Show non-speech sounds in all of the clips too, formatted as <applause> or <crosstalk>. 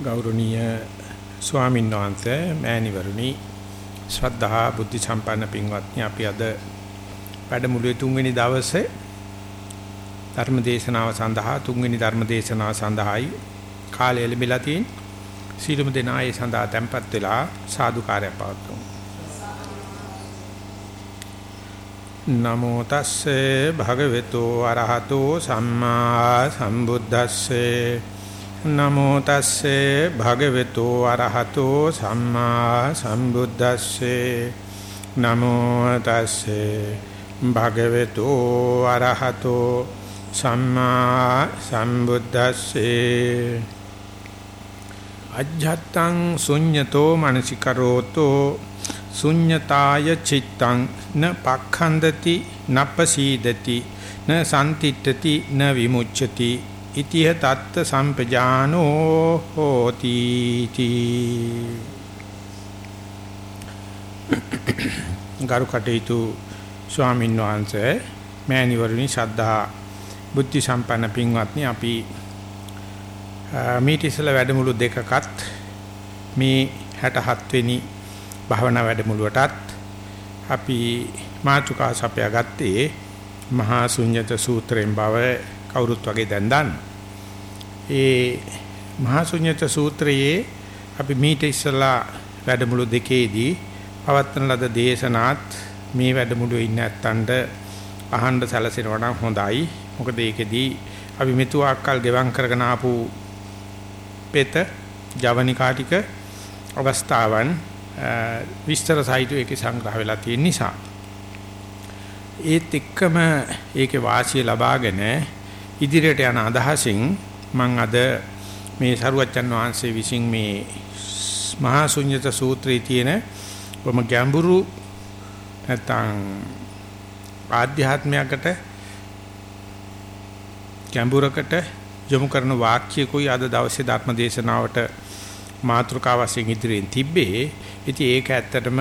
ගෞරවනීය ස්වාමීන් වහන්සේ මෑණිවරුනි ශ්‍රද්ධා බුද්ධ සම්පන්න පින්වත්නි අපි අද වැඩමුළුවේ තුන්වෙනි දවසේ ධර්ම දේශනාව සඳහා තුන්වෙනි ධර්ම දේශනාව සඳහායි කාලය ලැබිලා තියෙන. සීලමු දෙනා ඒ සඳහා tempත් වෙලා සාදුකාරය පවත්වමු. නමෝ තස්සේ භගවතු අරහතෝ සම්මා සම්බුද්දස්සේ නමෝ තස්සේ භගවතු අරහතෝ සම්මා සම්බුද්දස්සේ. නමෝ තස්සේ භගවතු අරහතෝ සම්මා සම්බුද්දස්සේ. අජ්ජත්තං ශුඤ්ඤතෝ මනසිකරෝතෝ ශුඤ්ඤතාය චිත්තං න පක්ඛන්දති නප්පසීදති න සම්තිට්ඨති න විමුච්ඡති. ඉතිහ තත්ත සම්පජානෝ හෝති තී ගරු කටයුතු ස්වාමීන් වහන්සේ මෑණිවරුනි ශ්‍රද්ධා බුද්ධ සම්පන්න පින්වත්නි අපි මීට ඉස්සෙල්ලා වැඩමුළු දෙකකත් මේ 67 වෙනි භාවනා වැඩමුළුවටත් අපි මාතුකා සපයා ගත්තේ මහා ශුන්්‍යත සූත්‍රයෙන් බව කවුරුත් වගේ දැන් දන්න. ඒ මහා ශුන්්‍යත සූත්‍රයේ අපි මීට ඉස්සලා වැඩමුළු දෙකේදී පවත්වන ලද දේශනාත් මේ වැඩමුළුවේ ඉන්න ඇත්තන්ට අහන්න සැලසෙනවා නම් හොඳයි. මොකද ඒකෙදී අපි මෙතුආක්කල් ගෙවම් කරගෙන ආපු පෙත ජවනිකා ටික අවස්ථාවන් විස්තර සහිතව ඒකේ සංග්‍රහ වෙලා තියෙන නිසා ඒත් එක්කම ඒකේ වාසිය ලබාගෙන ඉදිරියට යන අදහසින් මම අද මේ සරුවච්චන් වහන්සේ විසින් මේ මහා ශුන්්‍යත සූත්‍රයේ තියෙන බොම ගැඹුරු නැත්නම් ආධ්‍යාත්මයකට ගැඹුරකට යොමු කරන වාක්‍යකුයි අද දවසේ ධර්ම දේශනාවට මාතෘකාව වශයෙන් ඉදිරියෙන් තිබ්බේ. ඉතින් ඒක ඇත්තටම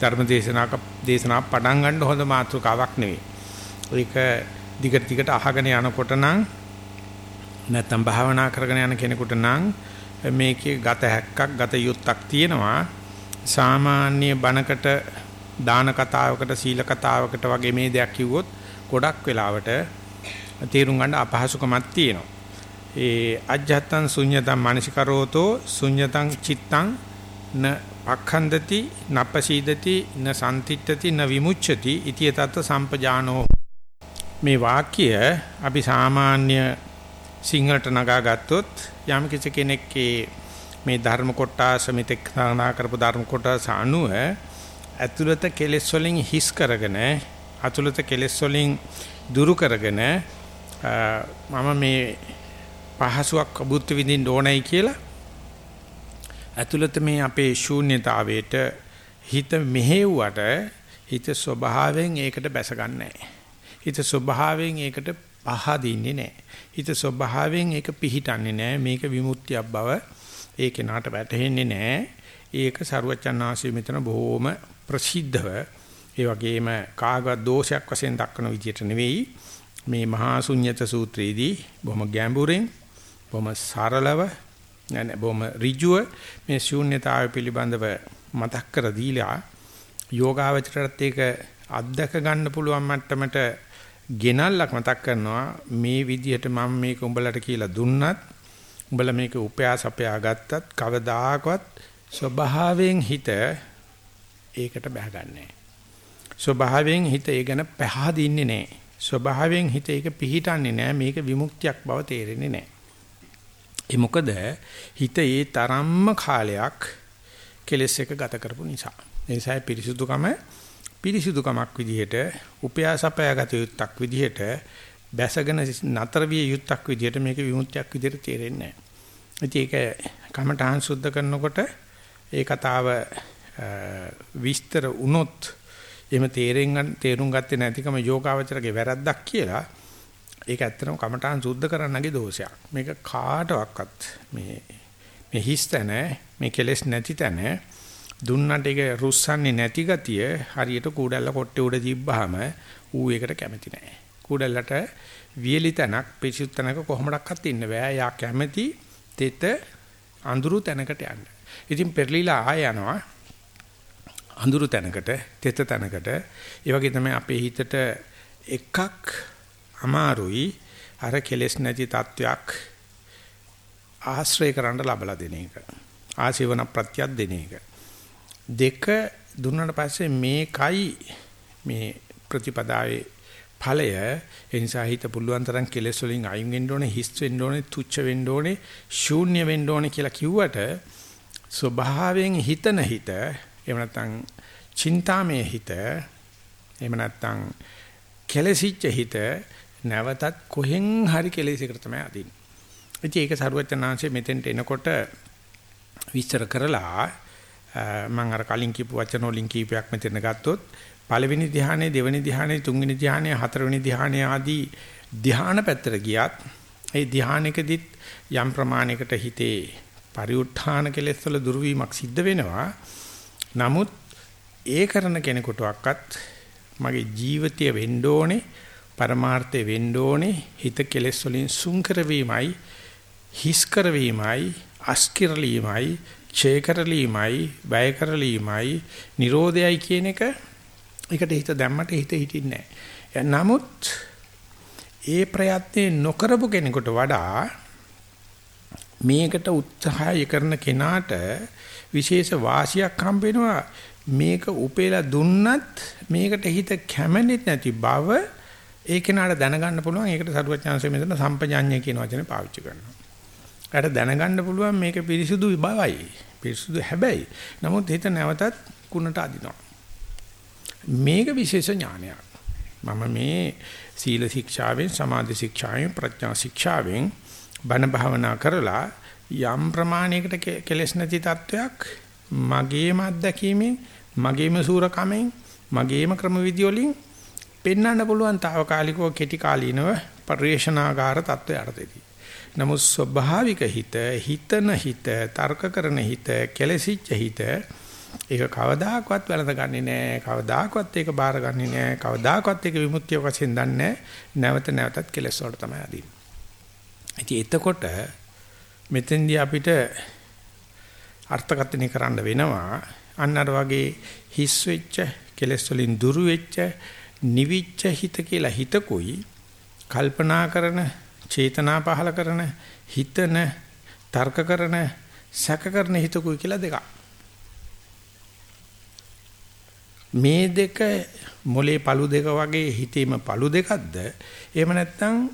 ධර්ම දේශනාවක දේශනාව පටන් ගන්න හොඳ මාතෘකාවක් නෙවෙයි. ඒක දිගට දිගට අහගෙන යනකොට නම් නැත්තම් භාවනා කරගෙන යන කෙනෙකුට නම් මේකේ ගත හැක්කක් ගත යුත්තක් තියෙනවා. සාමාන්‍ය බණකට දාන කතාවකට සීල කතාවකට වගේ මේ දෙයක් කිව්වොත් ගොඩක් වෙලාවට තේරුම් ගන්න අපහසුකමක් තියෙනවා. ඒ අජ්ජත්තං ශුඤ්ඤතං මානසිකරෝතෝ ශුඤ්ඤතං චිත්තං න පක්ඛන්දති නප්පසීදති න සම්තිට්ඨති න විමුච්ඡති ඉතිය තත් සම්පජානෝ මේ වාක්‍ය අපි සාමාන්‍ය සිංහලට නගා ගත්තොත් යම් කිසි කෙනෙක්ගේ මේ ධර්ම කොටස මෙතෙක් සානා කරපු ධර්ම කොටස අනුව ඇතුළත කෙලෙස් වලින් හිස් කරගෙන අතුළත කෙලෙස් වලින් දුරු කරගෙන මම මේ පහසුවක් අබුත් විඳින්න ඕනයි කියලා ඇතුළත මේ අපේ ශූන්‍යතාවයට හිත මෙහෙව්වට හිත ස්වභාවයෙන් ඒකට බැස හිත ස්වභාවයෙන් ඒකට පහදින්නේ නැහැ. හිත ස්වභාවයෙන් ඒක පිහිටන්නේ නැහැ. මේක විමුක්තියක් බව ඒකේ නාට වැටහෙන්නේ නැහැ. ඒක සරුවචනාංශයේ මෙතන බොහොම ප්‍රසිද්ධව ඒ වගේම කාගවත් දෝෂයක් වශයෙන් දක්වන විදිහට නෙවෙයි මේ මහා ශුන්්‍යත සූත්‍රයේදී බොහොම ගැඹුරින් බොහොම සරලව නැත්නම් බොහොම ඍජුව මේ ශූන්‍යතාවය පිළිබඳව මතක් කර දීලා යෝගාවචරයත් ඒක අත්දක ගන්න පුළුවන් මට්ටමට ගෙනල්ලක් මතක් කරනවා මේ විදිහට මම මේක උඹලට කියලා දුන්නත් උඹලා මේක උපයාස අපයා ගත්තත් කවදාකවත් ස්වභාවයෙන් හිත ඒකට බහගන්නේ ස්වභාවයෙන් හිත ඒ ගැන පහදින්නේ නැහැ. ස්වභාවයෙන් හිත ඒක පිහිටන්නේ නැහැ. මේක විමුක්තියක් බව තේරෙන්නේ නැහැ. ඒ මොකද හිත ඒ තරම්ම කාලයක් කෙලස් එක ගත කරපු නිසා. ඒ නිසා පිරිසුදුකම පිරිසුදුකමක් විදිහට උපයාසපයාගත යුත්තක් විදිහට බැසගෙන නතර විය යුත්තක් විදිහට මේක විමුක්තියක් විදිහට තේරෙන්නේ නැහැ. ඒක කමඨහං සුද්ධ කරනකොට ඒ කතාව විස්තර වුණොත් එහෙම තේරෙන් තේරුම් ගත්තේ නැතිකම යෝගාවචරගේ වැරද්දක් කියලා ඒක ඇත්තටම කමඨාන් සුද්ධ කරන්නගේ දෝෂයක්. මේක කාටවත් මේ මේ හිස්තන මේ කෙලෙස් නැති තැන දුන්නට ඒක රුස්සන්නේ නැති ගතිය හරියට කූඩැල්ල කොට්ටේ උඩ තිබ්බහම ඌ ඒකට කැමති නැහැ. කූඩැල්ලට වියලි තැනක් පිසිත් තැනක කොහොමඩක්වත් ඉන්න බෑ. යා කැමති තෙත අඳුරු තැනකට යන්න. ඉතින් පෙරලිලා ආය යනවා අඳුරු තැනකට, තෙත තැනකට. ඒ වගේ තමයි අපේ හිතට එකක් අමාරුයි අර කෙලෙස් නැති තත්වයක් ආශ්‍රය කරන්න ලබලා දෙන එක. ආසීවන ප්‍රත්‍යක් දෙන එක. දෙක දුන්නාට පස්සේ මේකයි මේ ප්‍රතිපදාවේ ඵලය ඒ නිසා හිත පුළුවන් තරම් කෙලෙස් වලින් අයින් වෙන්න ඕනේ හිස් වෙන්න ඕනේ තුච්ච වෙන්න ඕනේ ශූන්‍ය වෙන්න ඕනේ කියලා කිව්වට ස්වභාවයෙන් හිතන හිත එහෙම නැත්නම් චින්තාමය හිත එහෙම නැත්නම් කෙලසිච්ච හිත නැවතත් කොහෙන් හරි කෙලෙසයකට තමයි අදින්නේ. ඉතින් ඒක සරුවචනාංශයේ මෙතෙන්ට එනකොට විස්තර කරලා මම අර කලින් කියපු වචන වලින් කීපයක් මෙතන ගත්තොත් පළවෙනි ධ්‍යානයේ දෙවෙනි ධ්‍යානයේ තුන්වෙනි ධ්‍යානයේ හතරවෙනි ධ්‍යානයේ ආදී ධ්‍යාන පැත්තට ගියත් ඒ ධ්‍යානයකදීත් යම් ප්‍රමාණයකට හිතේ පරිඋත්ථාන කෙලෙස් වල දුර්වීමක් සිද්ධ වෙනවා. නමුත් ඒ කරන කෙනෙකුටවත් මගේ ජීවිතය වෙන්න ඕනේ පරමාර්ථය වෙන්න ඕනේ හිත කෙලෙස් වලින් සුන්කර වීමයි හිස් කරවීමයි අස්කිරලීමයි ඡේ කරලීමයි බය කරලීමයි නිරෝධයයි කියන එක ඒකට හිත දැම්මට හිත හිටින්නේ නැහැ. නමුත් ඒ ප්‍රයත්නේ නොකරපු කෙනෙකුට වඩා මේකට උත්සාහය කරන කෙනාට විශේෂ වාසියක් හම්බ වෙනවා මේක උපේලා දුන්නත් මේකට හිත කැමෙන්නේ නැති බව ඒ කෙනාට දැනගන්න පුළුවන් ඒකට සරුවචාන්සේ මෙතන සම්පජාඤ්ඤය කියන වචනේ පාවිච්චි කරනවා. ඒකට දැනගන්න පුළුවන් මේක පිරිසුදු බවයි. පිරිසුදු හැබැයි. නමුත් හිත නැවතත් කුණට අදිනවා. මේක විශේෂ ඥානයක්. මම මේ සීල ශික්ෂාවෙන් සමාධි ශික්ෂාවෙන් ප්‍රඥා ශික්ෂාවෙන් බණ භාවනා කරලා යම් ප්‍රමාණයකට කෙලෙස් නැති තත්වයක් මගේම අත්දැකීමෙන් මගේම සූරකමෙන් මගේම ක්‍රමවිදි වලින් පෙන්වන්න පුළුවන් తాවකාලිකව කෙටි කාලීනව පරිේශනාගාර තත්වයටදී. නමුත් ස්වභාවික හිත, හිතන හිත, තර්ක කරන හිත, කෙලසිච්ච හිත ඒක කවදාකවත් වැළඳගන්නේ නැහැ. කවදාකවත් ඒක බාරගන්නේ නැහැ. කවදාකවත් ඒක විමුක්තිය වශයෙන් දන්නේ නැවත නැවතත් කෙලස් වලට තමයි අදින්නේ. ඉතින් එතකොට මෙතෙන්දී අපිට අර්ථකථනය කරන්න වෙනවා අන්න අර වගේ හිස් වෙච්ච කෙලස් වලින් දුරු වෙච්ච නිවිච්ච හිත කියලා හිතකුයි කල්පනා කරන චේතනා පහල කරන හිතන තර්ක කරන සැක කරන හිතකුයි කියලා දෙකක්. මේ දෙක මොලේ පළු දෙක වගේ හිතේම පළු දෙකක්ද? එහෙම නැත්නම්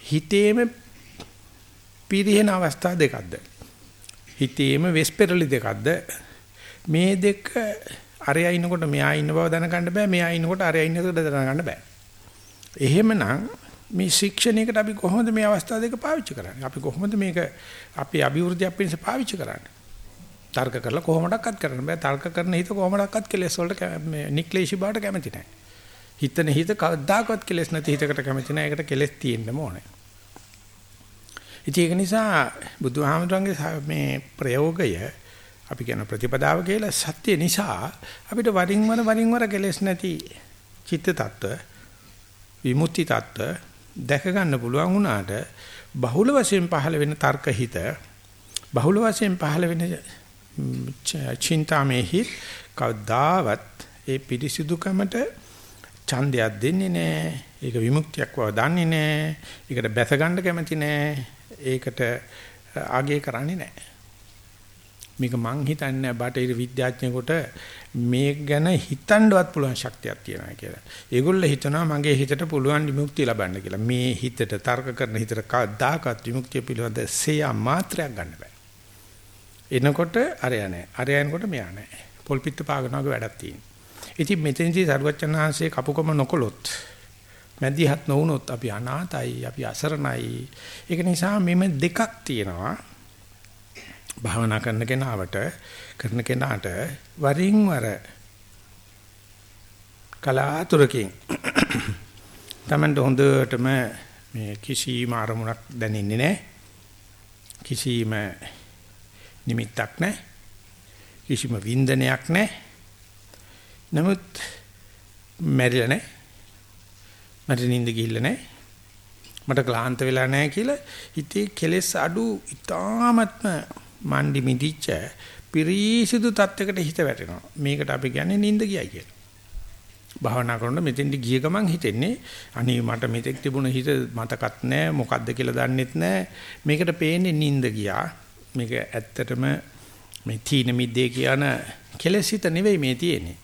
හිතේම පිරිහෙන අවස්ථා දෙකක්ද? හිතේම වෙස්පෙරලි දෙකක්ද? මේ දෙක අරයා ඉන්නකොට මෙයා ඉන්න බව දැනගන්න බෑ මෙයා ඉන්නකොට අරයා ඉන්නකොට දැනගන්න බෑ. එහෙමනම් මේ ශික්ෂණයකට අපි කොහොමද මේ අවස්ථා දෙක පාවිච්චි කරන්නේ අපි කොහොමද මේක අපේ අභිවෘද්ධියක් පිණිස පාවිච්චි කරන්නේ තර්ක කරලා කොහොමඩක්වත් කරන්න බෑ. තර්ක කරන හිත කොහොමඩක්වත් කෙලෙස් වලට මේ නික්ලේශී බවට කැමති නැහැ. හිතන හිත කවදාකවත් කෙලෙස් නැති හිතකට කැමති නැහැ. ඒකට කෙලෙස් තියෙන්න ඕනේ. ඉතින් ඒක නිසා බුදුහාමුදුරන්ගේ මේ ප්‍රයෝගය අපි කියන ප්‍රතිපදාව කියලා සත්‍ය නිසා අපිට වරින් වර වරින් වර කෙලෙස් නැති චිත්ත tattwa විමුක්ති tattwa දැක ගන්න පුළුවන් වුණාට බහුල වශයෙන් පහළ වෙන තර්ක හිත බහුල වශයෙන් පහළ වෙන චින්තාමේහි කවදාවත් ඒ පිරිසිදුකමට ඡන්දයක් දෙන්නේ නැහැ. ඒක විමුක්තියක් බව දන්නේ නැහැ. ඒකට බැස ගන්න කැමති නැහැ. ඒකට ආගේ කරන්නේ නැහැ. මේක මං හිතන්නේ බටහිර විද්‍යාඥයෙකුට මේ ගැන හිතන්නවත් පුළුවන් ශක්තියක් තියෙනවා කියලා. ඒගොල්ලෝ හිතනවා මගේ හිතට පුළුවන් විමුක්තිය ලබන්න කියලා. මේ හිතට තර්ක කරන හිතට කවදාකවත් විමුක්තිය පිළිබඳ සේයා මාත්‍රයක් ගන්න බෑ. එනකොට අරයා නැහැ. අරයා එනකොට මෙයා නැහැ. පොල් පිට පාගනවාගේ වැඩක් තියෙනවා. ඉතින් මෙතෙන්දී සරුවචනාංශයේ කපුකම නොකොලොත් මැදිහත් නොවුනොත් අපි අනාතයි, අපි අසරණයි. ඒක නිසා මෙම දෙකක් තියෙනවා. භාවනා කරන කෙනාට කරන කෙනාට වරින් වර කලාතුරකින් <coughs> තමන්ට හොඳටම මේ කිසිම අරමුණක් දැනෙන්නේ නැහැ. කිසිම නිමිත්තක් නැහැ. කිසිම වින්දනයක් නැහැ. නමුත් මැරිලා නැහැ. මට නිින්ද ගිහිල්ලා නැහැ. මට ක්ලාන්ත වෙලා නැහැ කියලා හිතේ කෙලෙස් අඩු ඊ타ත්ම මණ්ඩි මිදිච්ච පිරිසිදු තත්යකට හිත වැටෙනවා. මේකට අපි කියන්නේ නිින්ද ගියයි කියලා. භාවනා කරනකොට මෙතෙන්දි ගිය ගමන් හිතෙන්නේ අනේ මට මෙතෙක් තිබුණ හිත මතකත් නැහැ මොකද්ද කියලා දන්නෙත් නැහැ. මේකට පේන්නේ නිින්ද ගියා. මේක ඇත්තටම මේ තීන මිද්දේ කියන කෙලෙසිත නෙවෙයි මේ තියෙන්නේ.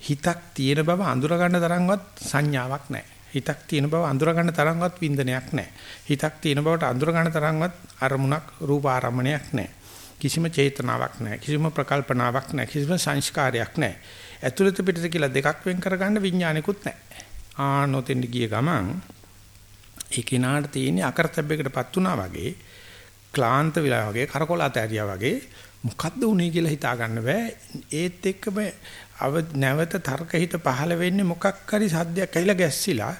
හිතක් තියෙන බව අඳුර ගන්න තරම්වත් සංඥාවක් නැහැ. හිතක් තියෙන බව අඳුර ගන්න තරම්වත් වින්දනයක් නැහැ. හිතක් තියෙන බවට අඳුර ගන්න තරම්වත් අරමුණක් රූප ආරම්මණයක් නැහැ. කිසිම චේතනාවක් නැහැ. කිසිම ප්‍රකල්පනාවක් නැහැ. කිසිම සංස්කාරයක් නැහැ. ඇතුළත පිටත කියලා දෙකක් වෙන් කරගන්න විඥානිකුත් නැහැ. ආනොතෙන් ගිය ගමන් ඒ කිනාට තියෙන අකරතැබ්බයකටපත් වුණා වගේ ක්ලාන්ත විලා වගේ කරකොල අතෑරියා වගේ මොකද්ද උනේ කියලා හිතා ගන්න බෑ. ඒත් එක්කම අව නැවත තර්ක හිත පහළ වෙන්නේ මොකක් හරි සද්දයක් ඇහිලා ගැස්සිලා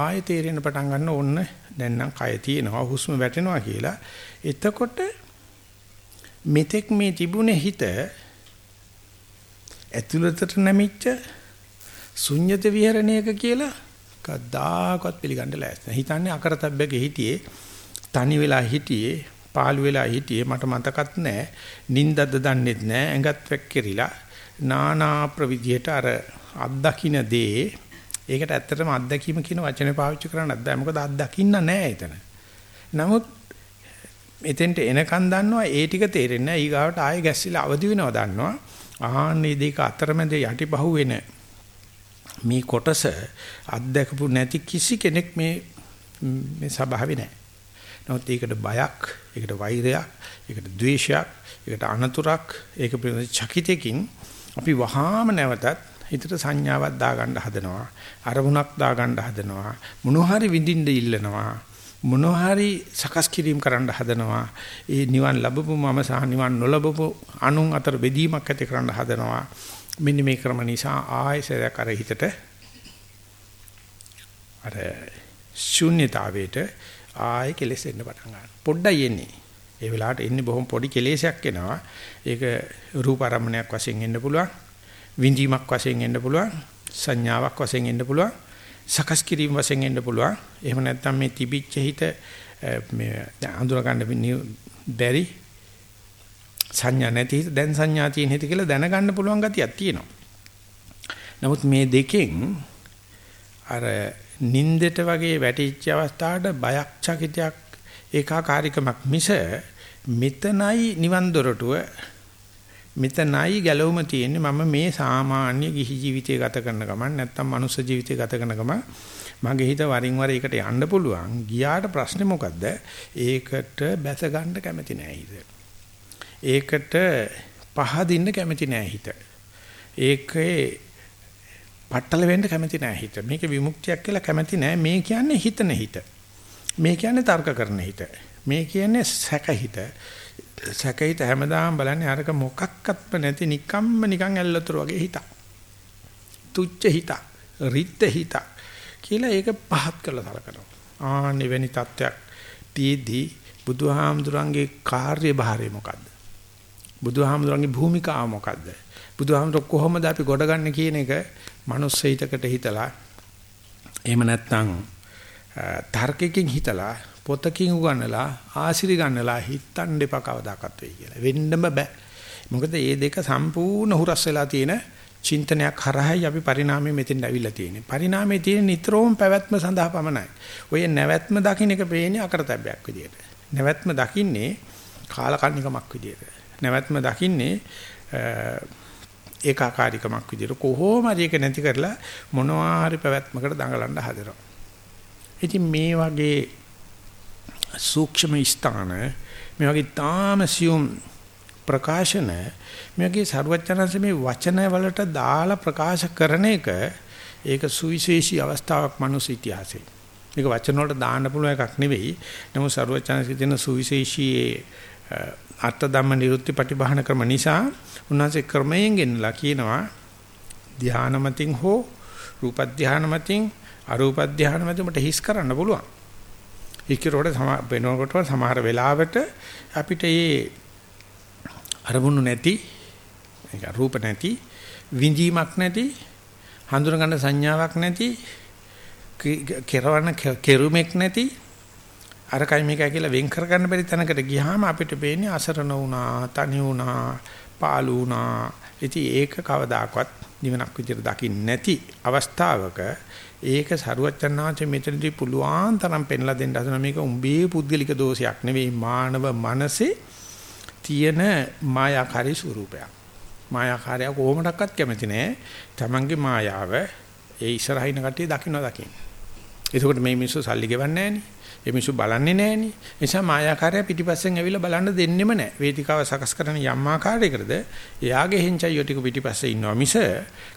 ආයෙ තේරෙන්න පටන් ගන්න ඕන්න දැන් නම් කය තියෙනවා හුස්ම වැටෙනවා කියලා. එතකොට මෙතෙක් මේ තිබුණේ හිත ඇතුළතට නැමිච්ච ශුන්්‍යත විහරණයක කියලා කද්දාකවත් පිළිගන්න ලෑස්ති. හිතන්නේ අකරතැබ්බක හිටියේ තනි වෙලා හිටියේ පාළු වෙලා හිටියේ මට මතකත් නැහැ. නින්දද දන්නෙත් නැහැ. ඇඟත් වැක්කිරිලා නානා ප්‍රවිධියට අර අත්දකින්න දේ ඒකට ඇත්තටම අත්දැකීම කියන වචනේ පාවිච්චි කරන්නත් බෑ. මොකද අත්දකින්න නැහැ එතන. නමුත් එතෙන්ට එනකන් දන්නවා ඒ ටික තේරෙන්නේ නැහැ. ඊගාවට ආයෙ ගැස්සිලා අවදි වෙනවා දන්නවා. ආන්නේ දෙක අතරමැද යටිපහුව වෙන මේ කොටස අත්දැකපු නැති කිසි කෙනෙක් මේ මේ ස්වභාවේ නැහැ. නමුත් ඒකට බයක්, ඒකට වෛරයක්, ඒකට ද්වේෂයක්, ඒකට අනතුරක්, ඒක පිළිබඳ චකිතකින් අපි වහාම නැවතත් හිතට සංඥාවක් දාගන්න හදනවා. අරමුණක් දාගන්න හදනවා. මොනෝhari විඳින්න ඉල්ලනවා. මොනෝhari සකස් කිරීම කරන්න හදනවා. ඒ නිවන් ලැබපු මම සහ නිවන් නොලැබපු අනුන් අතර බෙදීමක් ඇති කරන්න හදනවා. මෙන්න මේ ක්‍රම නිසා ආයසරයක් අර හිතට අර ශුන්්‍යතාවයට ආයෙ කෙලෙස් එන්න පටන් ගන්නවා. පොඩ්ඩයි එන්නේ. ඒ වෙලාවට එන්නේ බොහොම පොඩි කෙලෙසයක් එනවා. ඒක රූප ආරම්මණයක් වශයෙන් එන්න පුළුවන්. විඳීමක් වශයෙන් එන්න පුළුවන්. සංඥාවක් වශයෙන් එන්න පුළුවන්. සකස් කිරීම වශයෙන් එන්න පුළුවන්. එහෙම නැත්නම් මේ තිබිච්ච හිත මේ අඳුර ගන්න බැරි සංඥා නැති හිත දැන් සංඥා තියෙන හිත කියලා දැනගන්න පුළුවන් ගතියක් තියෙනවා. නමුත් මේ දෙකෙන් අර නින්දෙට වගේ වැටිච්ච අවස්ථාවට බයක් චකිතයක් ඒකාකාරීකමක් මිස මෙතනයි නිවන් දොරටුව මෙතනයි ගැලවුම තියෙන්නේ මම මේ සාමාන්‍ය ගිහි ජීවිතය ගත කරන ගමන් නැත්තම් මනුස්ස ජීවිතය ගත කරන ගමන් මගේ හිත වරින් වර ඒකට යන්න පුළුවන් ගියාට ප්‍රශ්නේ මොකද්ද ඒකට බැස ගන්න කැමති නෑ හිත ඒකට පහදින්න කැමති නෑ හිත ඒකේ පట్టල වෙන්න කැමති නෑ හිත. මේක විමුක්තියක් කියලා කැමති නෑ. මේ කියන්නේ හිතන හිත. මේ කියන්නේ තර්ක කරන හිත. මේ කියන්නේ සැක හිත. සැක හිත හැමදාම බලන්නේ අරක මොකක්වත්ම නැති නිකම්ම නිකන් ඇල්ලතර වගේ හිත. තුච්ච හිත, රිත් හිත කියලා ඒක පහත් කරලා සලකනවා. ආ නිවෙනි තත්වයක් තියේදී බුදුහාමුදුරන්ගේ කාර්යභාරය මොකද්ද? බුදුහාමුදුරන්ගේ භූමිකාව මොකද්ද? බුදුහාමුදුර කොහොමද අපි ගොඩගන්නේ කියන එක මනුස්ස හිතකට හිතලා එහෙම නැත්නම් තර්කකින් හිතලා පොතකින් උගන්නලා ආශිරි ගන්නලා හිතන්න එපා කවදාකත් වෙයි කියලා. වෙන්නම බෑ. මොකද මේ දෙක සම්පූර්ණ හුරස් වෙලා තියෙන චින්තනයක් හරහායි අපි පරිණාමය මෙතෙන් ඇවිල්ලා තියෙන්නේ. පරිණාමයේ තියෙන නිතරම පැවැත්ම සඳහා පමණයි. ඔය නැවැත්ම දකින්න එක පේන්නේ අකරතැබ්බයක් විදියට. නැවැත්ම දකින්නේ කාලකන්නිකමක් විදියට. නැවැත්ම දකින්නේ ඒකාකාරීකමක් විදිහට කොහොම හරි ඒක නැති කරලා මොනවා හරි පැවැත්මකට දඟලන්න හදනවා. ඉතින් මේ වගේ සූක්ෂම ස්ථාන මේ වගේ තාමසියුම් ප්‍රකාශන මේ වගේ ਸਰවඥාන්සේ මේ වචන වලට දාලා ප්‍රකාශ කරන එක ඒක සුවිශේෂී අවස්ථාවක් මනුස්ස ඉතිහාසයේ. මේක වචන වලට දාන්න පුළුවන් එකක් නෙවෙයි. නමුත් ਸਰවඥාන්සේ දෙන සුවිශේෂී අර්ථ ධම්ම නිරුත්ති ප්‍රතිබහන ක්‍රම නිසා උන්වහන්සේ ක්‍රමයෙන් ගෙනලා කියනවා ධානමතින් හෝ රූප ධානමතින් අරූප ධානමතින් මට හිස් කරන්න පුළුවන්. ඒකිරෝඩ වෙනකොට සමහර වෙලාවට අපිට මේ අරමුණු නැති ඒක රූප නැති විඳීමක් නැති හඳුන ගන්න සංඥාවක් නැති කෙරවන කෙරුමක් නැති අරකයි මේකයි කියලා වෙන් කර ගන්න බැරි තැනකට ගියාම අපිට පේන්නේ අසරණ වුණා, තනි වුණා, පාළු වුණා. ඉතින් ඒක කවදාකවත් නිවනක් විදිහට දකින්න නැති අවස්ථාවක ඒක සරුවච්චන්නාංශ මෙතනදී පුළුවන් තරම් පෙන්ලා දෙන්න හදන මේක උඹේ පුද්ගලික දෝෂයක් නෙවෙයි මානව මනසේ තියෙන මායාකාරී ස්වරූපයක්. මායාකාරය කොහොමඩක්වත් කැමති නෑ. Tamange මායාව ඒ ඉස්සරහින කට්ටිය දකින්න දකින්න. එතකොට මේ මිනිස්සු සල්ලි ගෙවන්නේ නෑනේ. ඒ මිනිස්සු බලන්නේ නෑනේ. ඒ නිසා මායාකාරය පිටිපස්සෙන් ඇවිල්ලා බලන්න දෙන්නෙම නෑ. වේදිකාව සකස් කරන යම් ආකාරයකටද එයාගේ හෙන්චයියෝ ටික පිටිපස්සේ ඉන්නවා මිස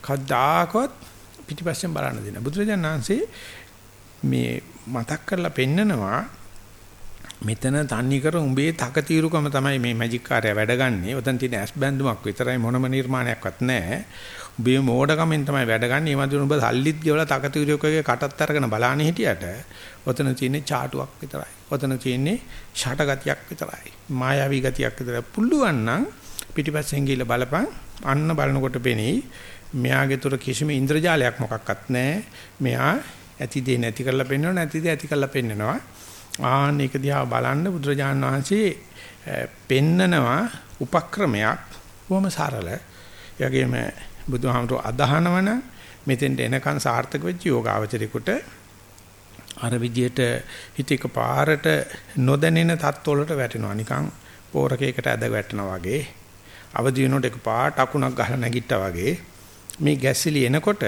කවදාකවත් පිටිපස්සෙන් බලන්න දෙන්න. බුදුරජාණන් වහන්සේ මේ මතක් කරලා පෙන්නනවා මෙතන තන්නේ කර උඹේ තකතිරුකම තමයි මේ මැජික් කාර්යය වැඩගන්නේ. ඔතන තියෙන ඇස් බැඳුමක් විතරයි මොනම නිර්මාණයක්වත් නැහැ. උඹේ මෝඩකමෙන් තමයි වැඩගන්නේ. ඒ වගේ උඹ සල්ලිත් ගෙවලා තකතිරුකගේ කටත් අරගෙන බලාන හිටියට ඔතන තියෙන්නේ චාටුවක් විතරයි. ඔතන තියෙන්නේ ෂටගතියක් විතරයි. මායාවී ගතියක් විතරයි. පුළුවන් නම් පිටිපස්සෙන් ගිහිල්ලා බලපන්. අන්න බලනකොට පෙනෙයි මෙයාගේ තුර කිසිම ඉන්ද්‍රජාලයක් මොකක්වත් නැහැ. මෙයා ඇති දේ නැති කරලා පෙන්වනවා නැති දේ ඇති කරලා පෙන්වනවා. ආන්න ඒක දිහා බලන්න බුදුරජාණන් වහන්සේ පෙන්නනවා උපක්‍රමයක් බොහොම සරල. යගේම බුදුහාමුදුර අදහනවන මෙතෙන්ට එනකන් සාර්ථක වෙච්ච යෝගාවචරිකුට අර විදියට හිත එක පාරට නොදැනෙන තත්ත්වවලට වැටෙනවා නිකන් පෝරකයකට ඇද වැටෙනවා වගේ අවදි වෙනකොට එක පාට අකුණක් ගහලා නැගිට්ටා වගේ මේ ගැසිලි එනකොට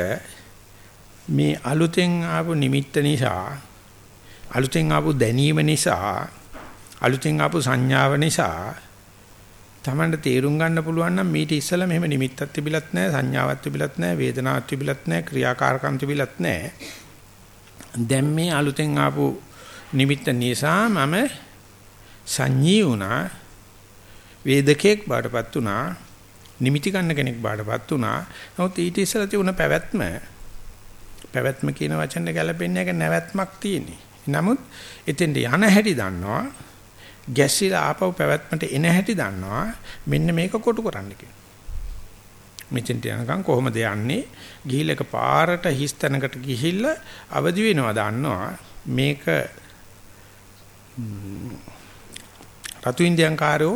මේ අලුතෙන් ආපු නිමිත්ත නිසා අලුතෙන් ආපු දැනීම නිසා අලුතෙන් ආපු සංඥාව නිසා Tamanට තේරුම් ගන්න පුළුවන් නම් මීට ඉස්සෙල්ලා මෙහෙම නිමිත්තක් තිබිලත් නැහැ සංඥාවක් තිබිලත් නැහැ වේදනාවක් තිබිලත් නැහැ ක්‍රියාකාරකම් තිබිලත් නැහැ. දැන් මේ අලුතෙන් ආපු නිමිත්ත නිසා මම සංඤී වුණා වේදකෙක් බාටපත් වුණා. නිමිති ගන්න කෙනෙක් බාටපත් වුණා නමුත් ඊට ඉස්සෙල්ලා තිබුණ පැවැත්ම පැවැත්ම කියන වචනේ ගැලපෙන්නේ නැහැ නැවැත්මක් තියෙන්නේ නමුත් එතෙන්ට යන හැටි දන්නවා ගැසිලා ආපහු පැවැත්මට එන හැටි දන්නවා මෙන්න මේක කොටු කරන්න කියලා. මෙතෙන්ට යනකම් කොහොමද යන්නේ? ගිහිල්ලා එක පාරට හිස් තැනකට ගිහිල්ලා අවදි වෙනවා දන්නවා මේක රතු ඉන්දියන්කාරයෝ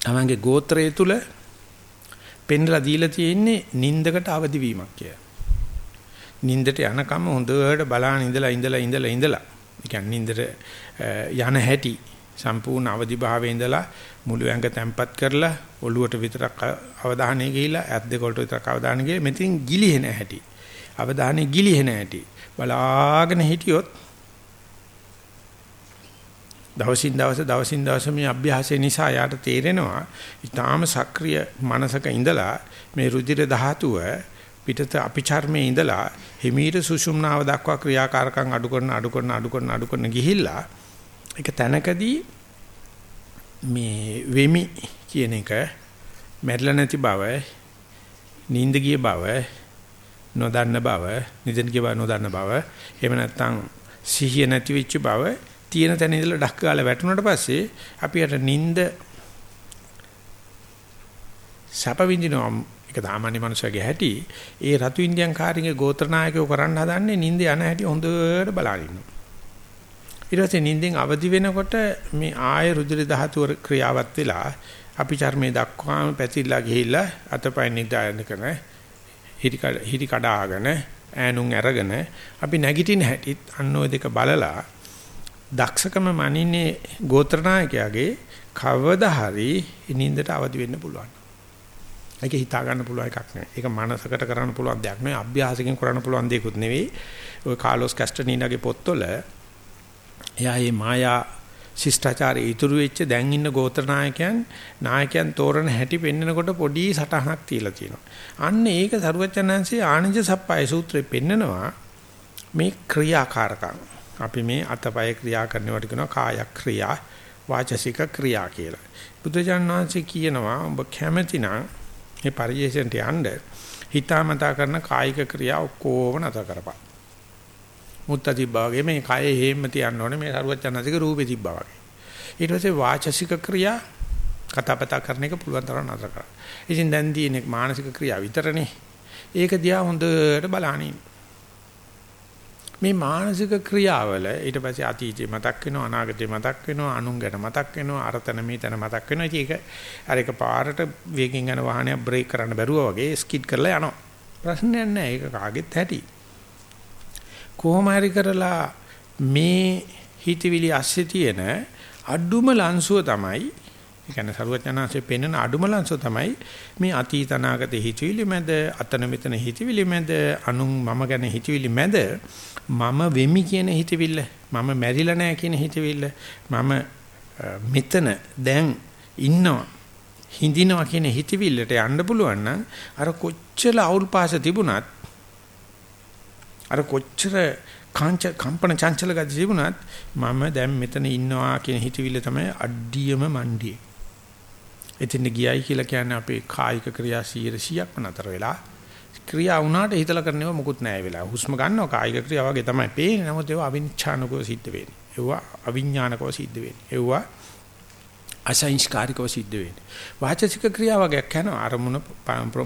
තමන්ගේ ගෝත්‍රය තුල පෙන්ලා දීලා තියෙන්නේ නින්දකට අවදි වීමක් කියලා. නින්දට යනකම් හොඳට බලාන ඉඳලා ඉඳලා ඉඳලා ඉඳලා ඒ කියන්නේ නින්දට යන හැටි සම්පූර්ණ අවදි භාවයේ ඉඳලා මුළු ඇඟ තැම්පත් කරලා ඔළුවට විතරක් අවධානය ගිහිලා ඇස් දෙක වලට විතරක් අවධානය ගිහින් මෙතින් ගිලිහෙන හැටි අවධානය ගිලිහෙන හැටි බලාගෙන හිටියොත් දවසින් දවස දවසින් දවස මේ අභ්‍යාසය නිසා යාට තේරෙනවා. ඊටාම සක්‍රීය මනසක ඉඳලා මේ රුධිර ධාතුව පිටත අපිචර්මයේ ඉඳලා හිමීට සුෂුම්නාව දක්වා ක්‍රියාකාරකම් අඩු කරන අඩු කරන අඩු කරන අඩු කරන ගිහිල්ලා ඒක තැනකදී මේ වෙමි කියන එක මැරිලා නැති බව නිින්ද ගිය බව නොදන්න බව නිදන් ගිය බව නොදන්න බව එහෙම නැත්නම් සිහිය නැති වෙච්ච බව තියෙන තැන ඉඳලා ඩක් ගාලා වැටුණාට පස්සේ අපි අර නිින්ද සැප විඳිනවා ඒක සාමාන්‍ය මනුස්සයගේ හැටි. ඒ රතු ඉන්දියන් කාරිගේ ගෝත්‍රනායකයෝ කරන්න හදන්නේ නිින්ද යන හැටි හොඳට බලන ඉන්නවා. ඊට පස්සේ නිින්දෙන් අවදි වෙනකොට මේ ආය රුධිර ධාතුව ක්‍රියාවත් වෙලා අපි චර්මයේ දක්වාම පැතිරලා ගිහිල්ලා අතපය නිදාගෙන කරන හිරි කඩාගෙන ඈනුන් අරගෙන අපි නැගිටින හැටිත් අන්න ওই දෙක බලලා දක්ෂකම මනින්නේ ගෝත්‍රනායකයාගේ කවදා හරි නිින්දට අවදි වෙන්න පුළුවන්. ඒක හිතා ගන්න පුළුවන් එකක් නෙවෙයි. ඒක මනසකට කරන්න පුළුවන් දෙයක් නෙවෙයි. අභ්‍යාසකින් කරන්න පුළුවන් දෙයක්වත් නෙවෙයි. ඔය කාලොස් කැස්ටනීනාගේ පොත්වල එයා මේ මායා ශිෂ්ටාචාරයේ ඉතුරු වෙච්ච දැන් ඉන්න ගෝත්‍ර නායකයන් නායකයන් තෝරන හැටි පෙන්නකොට පොඩි සටහනක් තියලා තියෙනවා. අන්න ඒක සරුවචනංශයේ ආනන්ද සප්පයි සූත්‍රයේ පෙන්නනවා මේ ක්‍රියාකාරකම්. අපි මේ අතපය ක්‍රියා කරනවට කියනවා කාය ක්‍රියා වාචසික ක්‍රියා කියලා. බුදුජානනාංශ කියනවා ඔබ කැමැතිනම් මේ පරිේශණයට යන්න හිතාමතා කරන කායික ක්‍රියා ඔක්කොම නැතර කරපන්. මුත්ත තිබ්බා වගේ මේ කය හේම තියන්න ඕනේ මේ සරුවචනසික රූපේ තිබ්බා වගේ. ඊට පස්සේ වාචසික ක්‍රියා කතාපතා කරන එක පුළුවන් තරම් නැතර කරා. ඉතින් දැන් තියෙන්නේ මානසික ක්‍රියා විතරනේ. ඒක දිහා හොඳට බලහන් මේ මානසික ක්‍රියාවල ඊට පස්සේ අතීතේ මතක් වෙනවා අනාගතේ මතක් වෙනවා අනුන් ගැන මතක් වෙනවා අරතන මේතන මතක් වෙනවා. ඉතින් ඒක අර එක පාරට වේගෙන් යන වාහනයක් බ්‍රේක් කරන්න බැරුවා වගේ ස්කිඩ් කරලා යනවා. ප්‍රශ්නයක් නැහැ ඒක කාගෙත් ඇති කොහොම හරි කරලා මේ හිතවිලි ඇස්සේ තියෙන අඩුම ලංසුව තමයි ඒ කියන්නේ සරුවචනාංශයේ පෙන්වන අඩුම ලංසුව තමයි මේ අතීත අනාගත හිතවිලි මැද අතන මෙතන හිතවිලි මැද අනුන් මම ගැන හිතවිලි මැද මම වෙමි කියන හිතවිල්ල මම මැරිලා නැහැ කියන හිතවිල්ල මම මෙතන දැන් ඉන්නවා හිඳිනවා කියන හිතවිල්ලට යන්න පුළුවන් නම් අර කොච්චර අවුල් පාස තිබුණත් අර කොච්චර කාංච කම්පන චංචල ගති තිබුණත් මම දැන් මෙතන ඉන්නවා කියන හිතවිල්ල තමයි අඩියම මණ්ඩියේ. එතින් ගියයි කියලා කියන්නේ අපේ කායික ක්‍රියා 100%ක්ම නතර වෙලා ක්‍රියා වුණාට හිතලා කරනව මොකුත් නැහැ වෙලා. හුස්ම ගන්නවා කායික ක්‍රියා වගේ තමයි පේන්නේ. නමුත් ඒවා අවිඥානිකව සිද්ධ වෙන්නේ. ඒවා අවිඥානිකව සිද්ධ වෙන්නේ. ඒවා අසංස්කාරිකව සිද්ධ වෙන්නේ. වාචසික ක්‍රියා වගේක් යනවා අරමුණ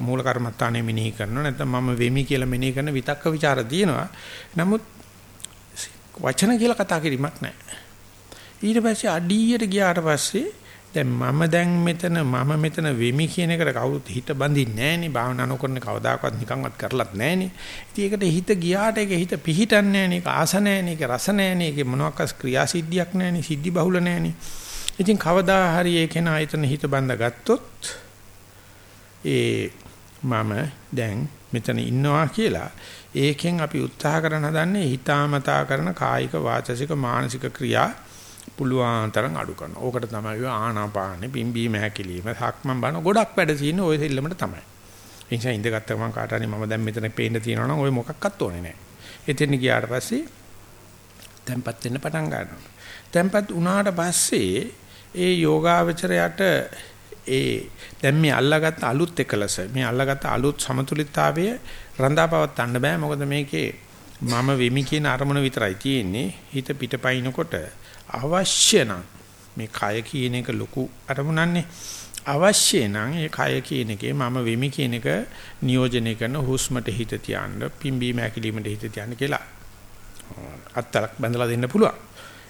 මූල කර්මත්තානේ මෙනෙහි කරනවා නැත්නම් මම වෙමි කියලා මෙනෙහි කරන විතක්ක ਵਿਚාර තියෙනවා. නමුත් වචන කියලා කතා කිරීමක් නැහැ. ඊට පස්සේ අඩියට ගියාට පස්සේ දැන් මම දැන් මෙතන මම මෙතන වෙමි කියන එකට කවුරුත් හිත බඳින්නේ නැහනේ. භාවනා නොකරන කවදාකවත් නිකන්වත් කරලත් නැහනේ. ඉතින් ඒකට හිත ගියාට ඒක හිත පිහිටන්නේ නැහනේ. ඒක ආස නැහනේ. ඒක රස නැහනේ. ඒක මොනවාක්වත් ක්‍රියාසිද්ධියක් නැහනේ. සිද්ධි බහුල නැහනේ. ඉතින් කවදා හරි ඒ කෙනා එතන හිත බඳ ගත්තොත් ඒ මම දැන් මෙතන ඉන්නවා කියලා ඒකෙන් අපි උත්සාහ කරන හදන්නේ හිතාමතා කරන කායික වාචසික මානසික ක්‍රියා පුළුවන් තරම් අඩු කරනවා. ඕකට තමයි ආනාපානෙ පිම්බීම හැකිලිම සක්මන් බන ගොඩක් වැඩ තියෙන ඔය සෙල්ලමට තමයි. ඒ නිසා ඉඳගත්ත ගමන් කාට හරි මම දැන් මෙතන පේන්න තියෙනවා නම් ඔය මොකක්වත් ඕනේ නැහැ. එතෙන් ගියාට පස්සේ තැම්පත් වෙන්න පටන් ගන්නවා. තැම්පත් වුණාට පස්සේ ඒ යෝගාවචරයට ඒ දැන් මේ අල්ලාගත් අලුත් එකලස මේ අල්ලාගත් අලුත් සමතුලිතතාවය රඳාපවත් ගන්න බෑ මොකද මේකේ මම වෙමි කියන අරමුණ විතරයි තියෙන්නේ හිත පිටපයින්කොට අවශ්‍ය නම් මේ කය කියන එක ලොකු අරමුණන්නේ අවශ්‍ය නම් ඒ කය කියන එකේ මම වෙමි කියන එක නියෝජනය කරන හුස්මට හිත තියන්න පිම්බීම ඇකිලීමට හිත තියන්න කියලා අත්තලක් බඳලා දෙන්න පුළුවන්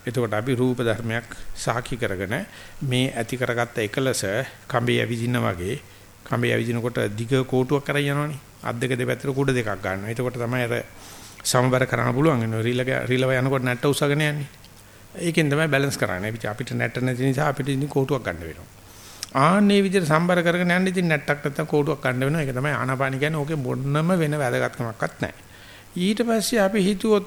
එතකොට අපි රූප ධර්මයක් සාකි කරගෙන මේ ඇති කරගත්ත එකලස කඹේ ඇවිදිනා වගේ කඹේ ඇවිදිනකොට දිග කෝටුවක් කරගෙන යනවනේ. අත් දෙක දෙපැත්තට කුඩ දෙකක් ගන්නවා. එතකොට තමයි අර සමබර කරන්න පුළුවන් වෙනවා. රීලක රීලව යනකොට නැට්ට උසගෙන යන්නේ. ඒකෙන් තමයි බැලන්ස් කරන්නේ. අපිට නැට්ට නැති නිසා අපිට ඉතින් කෝටුවක් ගන්න වෙනවා. ආන්නේ විදිහට සම්බර කරගෙන යන්න ඉතින් නැට්ටක් නැත්තම් කෝටුවක් ගන්න වෙනවා. ඒක තමයි ආනාපාන කියන්නේ. ඕකේ මොන්නම වෙන වැදගත්කමක්වත් නැහැ. ඊට පස්සේ අපි හිතුවොත්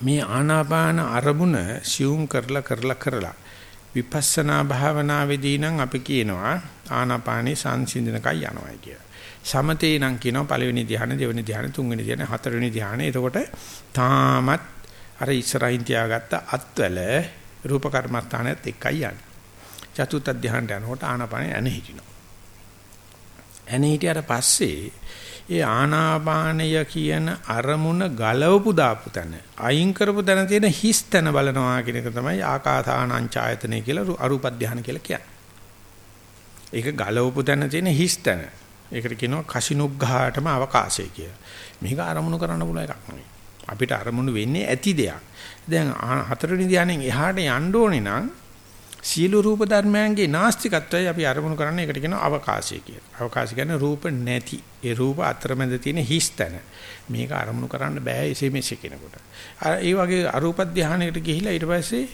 මේ ආනාපාන අරමුණ සියුම් කරලා කරලා කරලා විපස්සනා භාවනාවේදී නම් අපි කියනවා ආනාපානේ සංසිඳනකයි යනවායි කියලා. සමතේ නම් කියනවා පළවෙනි ධ්‍යාන, දෙවෙනි ධ්‍යාන, තුන්වෙනි ධ්‍යාන, හතරවෙනි ධ්‍යාන. එතකොට තාමත් අර ඉස්සරහින් තියාගත්ත අත්වල රූප කර්මස්ථානයත් එකයි යන්නේ. චතුත් ධ්‍යානට යනකොට ආනාපානේ ඇන හිටිනවා. ඇන හිටියට පස්සේ ඒ ආනාපානය කියන අරමුණ ගලවපු දාපු තැන අයින් කරපු තැන තියෙන හිස් තැන බලනවා කියන එක තමයි ආකාසානං ඡායතනෙ කියලා අරූප ධානය කියලා කියන්නේ. ඒක ගලවපු තැන තියෙන හිස් තැන. ඒකට කියනවා කසිනුග්ඝාටම අවකාශය කියලා. මේක අරමුණු කරන්න පුළුවන් එකක් නෙවෙයි. අපිට අරමුණු වෙන්නේ ඇති දෙයක්. දැන් හතරවෙනි ධානයෙන් එහාට යන්න ඕනේ නම් සියලු රූප ධර්මයන්ගේ නාස්තිකත්වය අපි අරමුණු කරන්නේ ඒකට කියනවා අවකාශය කියලා. අවකාශය කියන්නේ රූප නැති. ඒ රූප අතරමැද තියෙන හිස් තැන. මේක අරමුණු කරන්න බෑ එසේ මෙසේ කෙනෙකුට. අර ඒ වගේ අරූප ධානයකට ගිහිලා ඊට පස්සේ